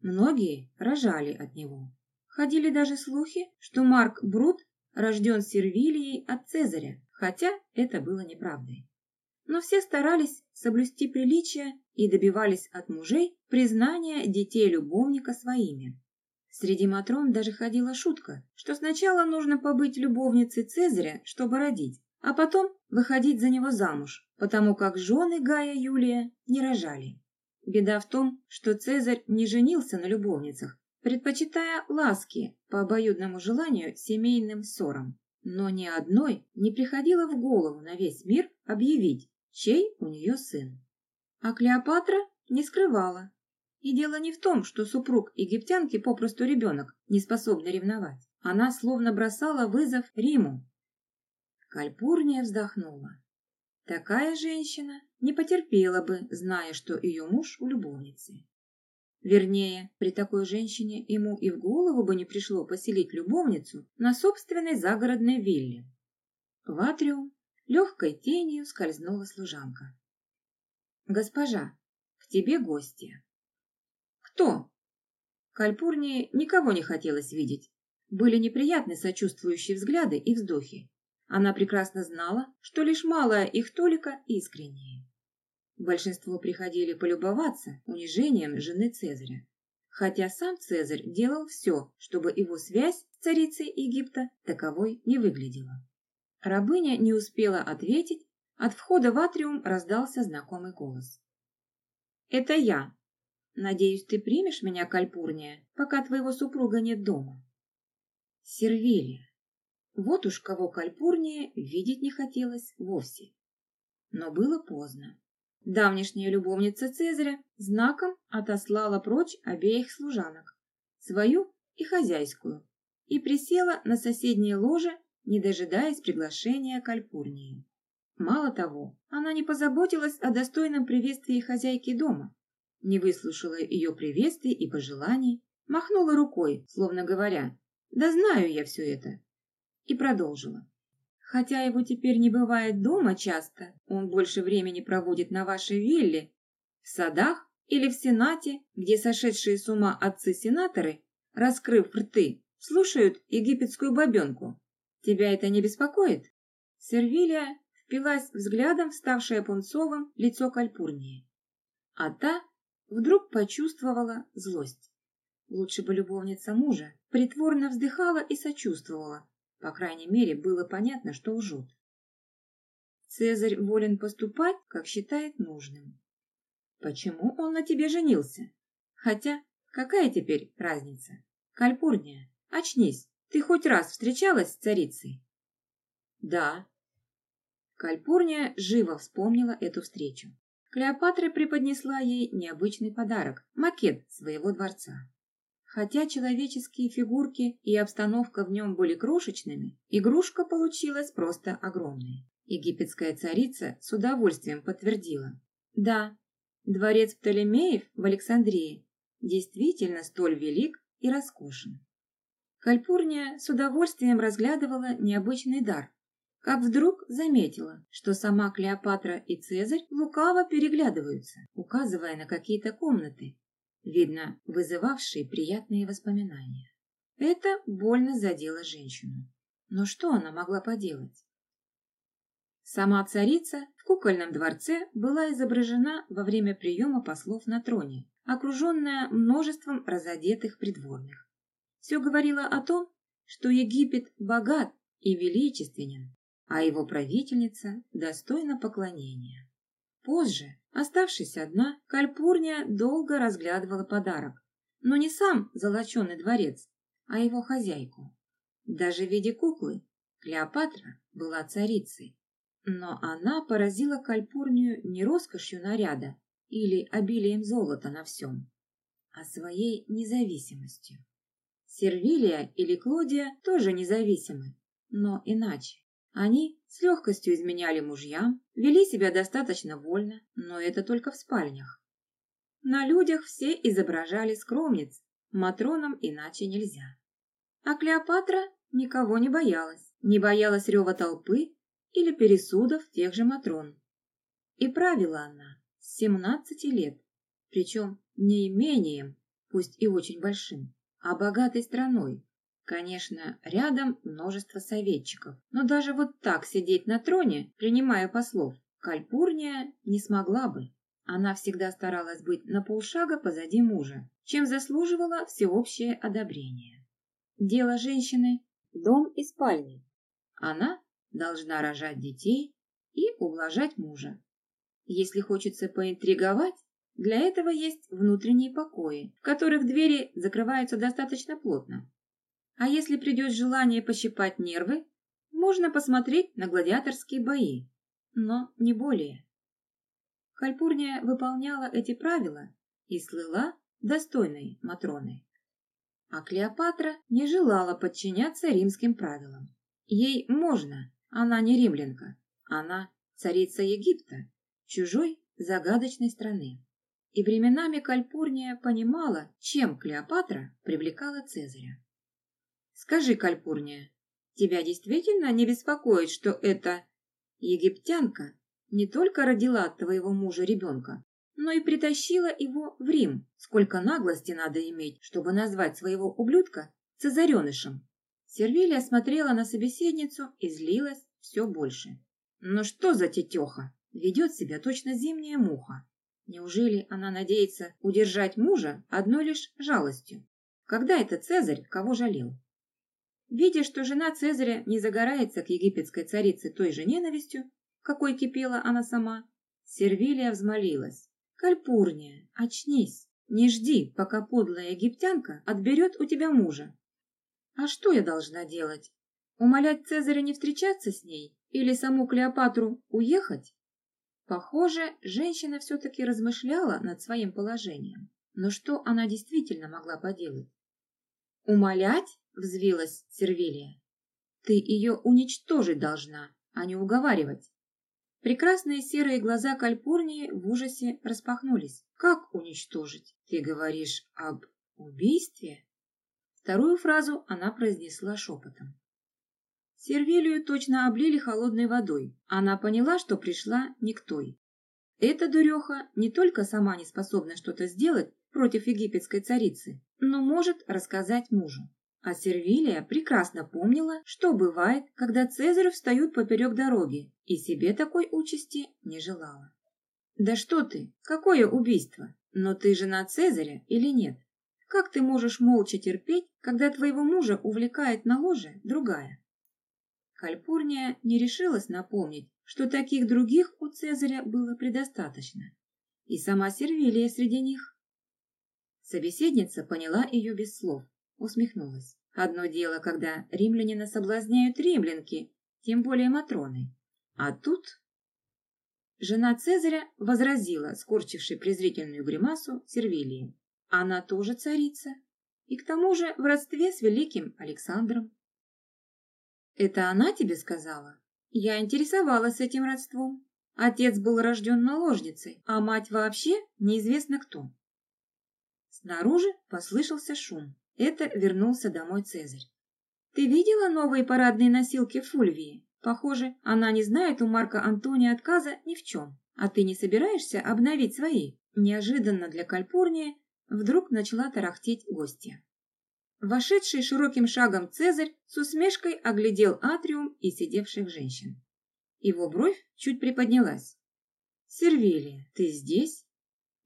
Многие рожали от него. Ходили даже слухи, что Марк Брут рожден Сервилией от Цезаря, хотя это было неправдой. Но все старались соблюсти приличия и добивались от мужей признания детей любовника своими. Среди матрон даже ходила шутка, что сначала нужно побыть любовницей Цезаря, чтобы родить, а потом выходить за него замуж, потому как жены Гая Юлия не рожали. Беда в том, что Цезарь не женился на любовницах, предпочитая ласки по обоюдному желанию семейным ссорам. Но ни одной не приходило в голову на весь мир объявить, чей у нее сын. А Клеопатра не скрывала. И дело не в том, что супруг египтянки попросту ребенок, не способный ревновать. Она словно бросала вызов Риму. Кальпурния вздохнула. Такая женщина не потерпела бы, зная, что ее муж у любовницы. Вернее, при такой женщине ему и в голову бы не пришло поселить любовницу на собственной загородной вилле. В атриум легкой тенью скользнула служанка. «Госпожа, к тебе гости». «Кто?» Кальпурнии никого не хотелось видеть. Были неприятны сочувствующие взгляды и вздохи. Она прекрасно знала, что лишь малая их толика искренние. Большинство приходили полюбоваться унижением жены Цезаря. Хотя сам Цезарь делал все, чтобы его связь с царицей Египта таковой не выглядела. Рабыня не успела ответить, от входа в атриум раздался знакомый голос. «Это я. Надеюсь, ты примешь меня, Кальпурния, пока твоего супруга нет дома?» «Сервилия. Вот уж кого Кальпурния видеть не хотелось вовсе. Но было поздно. Давнишняя любовница Цезаря знаком отослала прочь обеих служанок, свою и хозяйскую, и присела на соседнее ложе, не дожидаясь приглашения Кальпурнии. Мало того, она не позаботилась о достойном приветствии хозяйки дома, не выслушала ее приветствий и пожеланий, махнула рукой, словно говоря, «Да знаю я все это», и продолжила. Хотя его теперь не бывает дома часто, он больше времени проводит на вашей вилле, в садах или в Сенате, где сошедшие с ума отцы-сенаторы, раскрыв рты, слушают египетскую бабенку. Тебя это не беспокоит? Сервилия впилась взглядом в ставшее пунцовым лицо Кальпурнии. А та вдруг почувствовала злость. Лучше бы любовница мужа притворно вздыхала и сочувствовала, по крайней мере, было понятно, что лжет. Цезарь волен поступать, как считает нужным. Почему он на тебе женился? Хотя, какая теперь разница? Кальпурния, очнись, ты хоть раз встречалась с царицей? Да. Кальпурния живо вспомнила эту встречу. Клеопатра преподнесла ей необычный подарок – макет своего дворца. Хотя человеческие фигурки и обстановка в нем были крошечными, игрушка получилась просто огромной. Египетская царица с удовольствием подтвердила. Да, дворец Птолемеев в Александрии действительно столь велик и роскошен. Кальпурния с удовольствием разглядывала необычный дар, как вдруг заметила, что сама Клеопатра и Цезарь лукаво переглядываются, указывая на какие-то комнаты, видно, вызывавшие приятные воспоминания. Это больно задело женщину. Но что она могла поделать? Сама царица в кукольном дворце была изображена во время приема послов на троне, окруженная множеством разодетых придворных. Все говорило о том, что Египет богат и величественен, а его правительница достойна поклонения. Позже, оставшись одна, Кальпурния долго разглядывала подарок, но не сам золоченый дворец, а его хозяйку. Даже в виде куклы Клеопатра была царицей, но она поразила Кальпурнию не роскошью наряда или обилием золота на всем, а своей независимостью. Сервилия или Клодия тоже независимы, но иначе. Они с легкостью изменяли мужьям, вели себя достаточно вольно, но это только в спальнях. на людях все изображали скромниц, Матронам иначе нельзя. А Клеопатра никого не боялась, не боялась рева толпы или пересудов тех же Матрон. И правила она с семнадцати лет, причем не имением, пусть и очень большим, а богатой страной. Конечно, рядом множество советчиков, но даже вот так сидеть на троне, принимая послов, Кальпурния не смогла бы. Она всегда старалась быть на полшага позади мужа, чем заслуживала всеобщее одобрение. Дело женщины – дом и спальня. Она должна рожать детей и ублажать мужа. Если хочется поинтриговать, для этого есть внутренние покои, в которых двери закрываются достаточно плотно. А если придет желание пощипать нервы, можно посмотреть на гладиаторские бои, но не более. Кальпурния выполняла эти правила и слыла достойной Матроной. А Клеопатра не желала подчиняться римским правилам. Ей можно, она не римлянка, она царица Египта, чужой загадочной страны. И временами Кальпурния понимала, чем Клеопатра привлекала Цезаря. «Скажи, Кальпурния, тебя действительно не беспокоит, что эта египтянка не только родила от твоего мужа ребенка, но и притащила его в Рим. Сколько наглости надо иметь, чтобы назвать своего ублюдка цезаренышем. Сервилия смотрела на собеседницу и злилась все больше. Ну что за тетеха? Ведет себя точно зимняя муха. Неужели она надеется удержать мужа одной лишь жалостью? Когда это Цезарь кого жалел? Видя, что жена Цезаря не загорается к египетской царице той же ненавистью, какой кипела она сама, Сервилия взмолилась. Кальпурния, очнись, не жди, пока подлая египтянка отберет у тебя мужа. А что я должна делать? Умолять Цезаря не встречаться с ней или саму Клеопатру уехать? Похоже, женщина все-таки размышляла над своим положением. Но что она действительно могла поделать? «Умолять?» — взвилась Сервилия. «Ты ее уничтожить должна, а не уговаривать. Прекрасные серые глаза Кальпурнии в ужасе распахнулись. «Как уничтожить? Ты говоришь об убийстве?» Вторую фразу она произнесла шепотом. Сервилию точно облили холодной водой. Она поняла, что пришла не к той. Эта дуреха не только сама не способна что-то сделать против египетской царицы, но может рассказать мужу. А Сервилия прекрасно помнила, что бывает, когда Цезарь встают поперек дороги, и себе такой участи не желала. «Да что ты? Какое убийство? Но ты жена Цезаря или нет? Как ты можешь молча терпеть, когда твоего мужа увлекает на ложе другая?» Кальпурния не решилась напомнить, что таких других у Цезаря было предостаточно. И сама Сервилия среди них. Собеседница поняла ее без слов, усмехнулась. Одно дело, когда римлянина соблазняют римлянки, тем более матроны. А тут... Жена Цезаря возразила, скорчившей презрительную гримасу, Сервилии. Она тоже царица, и к тому же в родстве с великим Александром. «Это она тебе сказала?» Я интересовалась этим родством. Отец был рожден наложницей, а мать вообще неизвестно кто. Снаружи послышался шум. Это вернулся домой Цезарь. «Ты видела новые парадные носилки Фульвии? Похоже, она не знает у Марка Антония отказа ни в чем. А ты не собираешься обновить свои?» Неожиданно для Кальпурния вдруг начала тарахтеть гостья. Вошедший широким шагом Цезарь с усмешкой оглядел атриум и сидевших женщин. Его бровь чуть приподнялась. «Сервилия, ты здесь?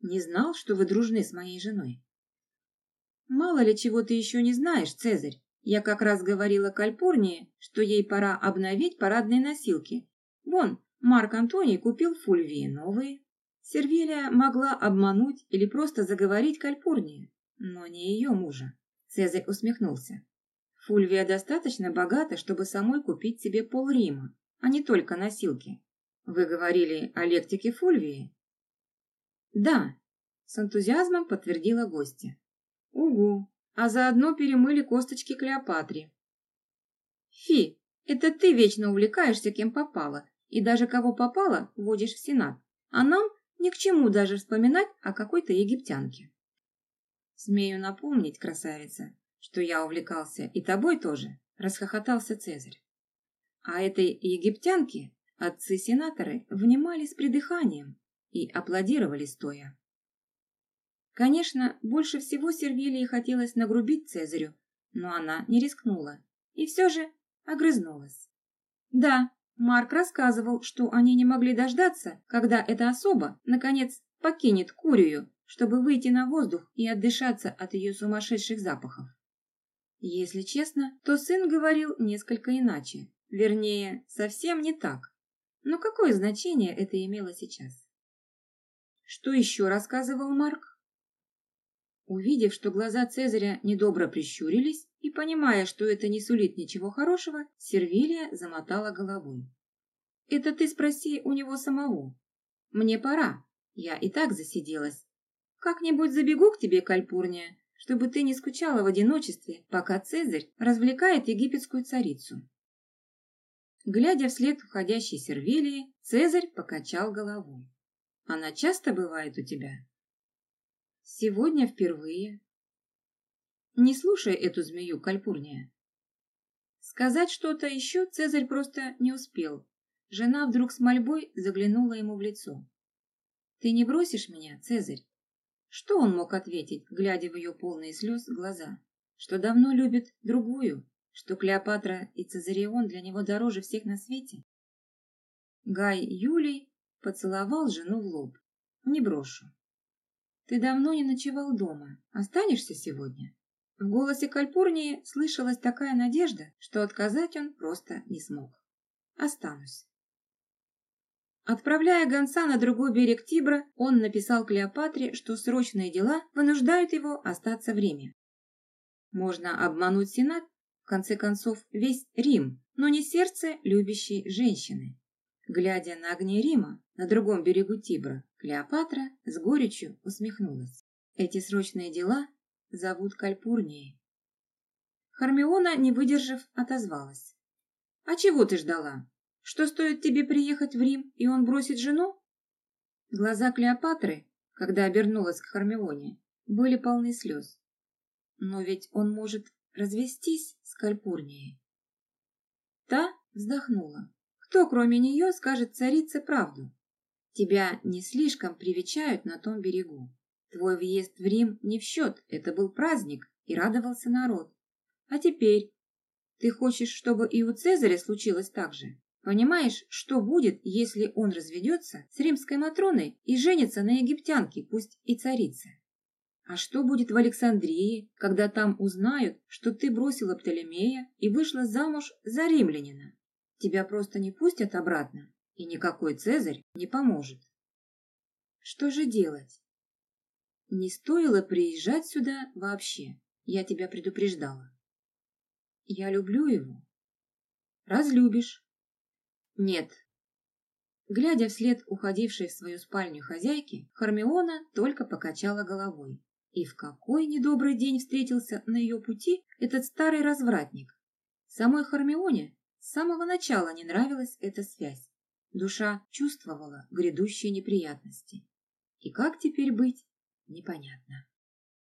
Не знал, что вы дружны с моей женой?» Мало ли чего ты еще не знаешь, Цезарь. Я как раз говорила Кальпурнии, что ей пора обновить парадные носилки. Вон, Марк Антоний купил Фульвии новые. Сервилия могла обмануть или просто заговорить Кальпурнии, но не ее мужа. Цезарь усмехнулся. Фульвия достаточно богата, чтобы самой купить себе пол Рима, а не только носилки. Вы говорили о лектике Фульвии? Да, с энтузиазмом подтвердила гостья. Угу, а заодно перемыли косточки Клеопатре. Фи, это ты вечно увлекаешься кем попало, и даже кого попало водишь в Сенат, а нам ни к чему даже вспоминать о какой-то египтянке. Смею напомнить, красавица, что я увлекался и тобой тоже, расхохотался Цезарь. А этой египтянке отцы-сенаторы внимали с придыханием и аплодировали стоя. Конечно, больше всего Сервилии хотелось нагрубить Цезарю, но она не рискнула и все же огрызнулась. Да, Марк рассказывал, что они не могли дождаться, когда эта особа, наконец, покинет Курию, чтобы выйти на воздух и отдышаться от ее сумасшедших запахов. Если честно, то сын говорил несколько иначе, вернее, совсем не так. Но какое значение это имело сейчас? Что еще рассказывал Марк? Увидев, что глаза Цезаря недобро прищурились, и понимая, что это не сулит ничего хорошего, Сервилия замотала головой. «Это ты спроси у него самого. Мне пора, я и так засиделась. Как-нибудь забегу к тебе, Кальпурния, чтобы ты не скучала в одиночестве, пока Цезарь развлекает египетскую царицу». Глядя вслед входящей Сервилии, Цезарь покачал головой. «Она часто бывает у тебя?» «Сегодня впервые». «Не слушай эту змею, Кальпурния». Сказать что-то еще Цезарь просто не успел. Жена вдруг с мольбой заглянула ему в лицо. «Ты не бросишь меня, Цезарь?» Что он мог ответить, глядя в ее полные слез глаза? Что давно любит другую, что Клеопатра и Цезарион для него дороже всех на свете? Гай Юлий поцеловал жену в лоб. Не брошу. Ты давно не ночевал дома. Останешься сегодня? В голосе Кальпурнии слышалась такая надежда, что отказать он просто не смог. Останусь. Отправляя гонца на другой берег Тибра, он написал Клеопатре, что срочные дела вынуждают его остаться в Риме. Можно обмануть Сенат в конце концов, весь Рим, но не сердце любящей женщины. Глядя на огни Рима на другом берегу Тибра, Клеопатра с горечью усмехнулась. Эти срочные дела зовут Кальпурнией. Хармиона, не выдержав, отозвалась. «А чего ты ждала? Что стоит тебе приехать в Рим, и он бросит жену?» Глаза Клеопатры, когда обернулась к Хармионе, были полны слез. «Но ведь он может развестись с Кальпурнией. Та вздохнула. Кто, кроме нее, скажет царице правду? Тебя не слишком привечают на том берегу. Твой въезд в Рим не в счет, это был праздник, и радовался народ. А теперь ты хочешь, чтобы и у Цезаря случилось так же? Понимаешь, что будет, если он разведется с римской Матроной и женится на египтянке, пусть и царице? А что будет в Александрии, когда там узнают, что ты бросила Птолемея и вышла замуж за римлянина? Тебя просто не пустят обратно, и никакой Цезарь не поможет. Что же делать? Не стоило приезжать сюда вообще, я тебя предупреждала. Я люблю его. Разлюбишь. Нет. Глядя вслед уходившей в свою спальню хозяйки, Хармиона только покачала головой. И в какой недобрый день встретился на ее пути этот старый развратник. Самой Хармионе с самого начала не нравилась эта связь. Душа чувствовала грядущие неприятности. И как теперь быть, непонятно.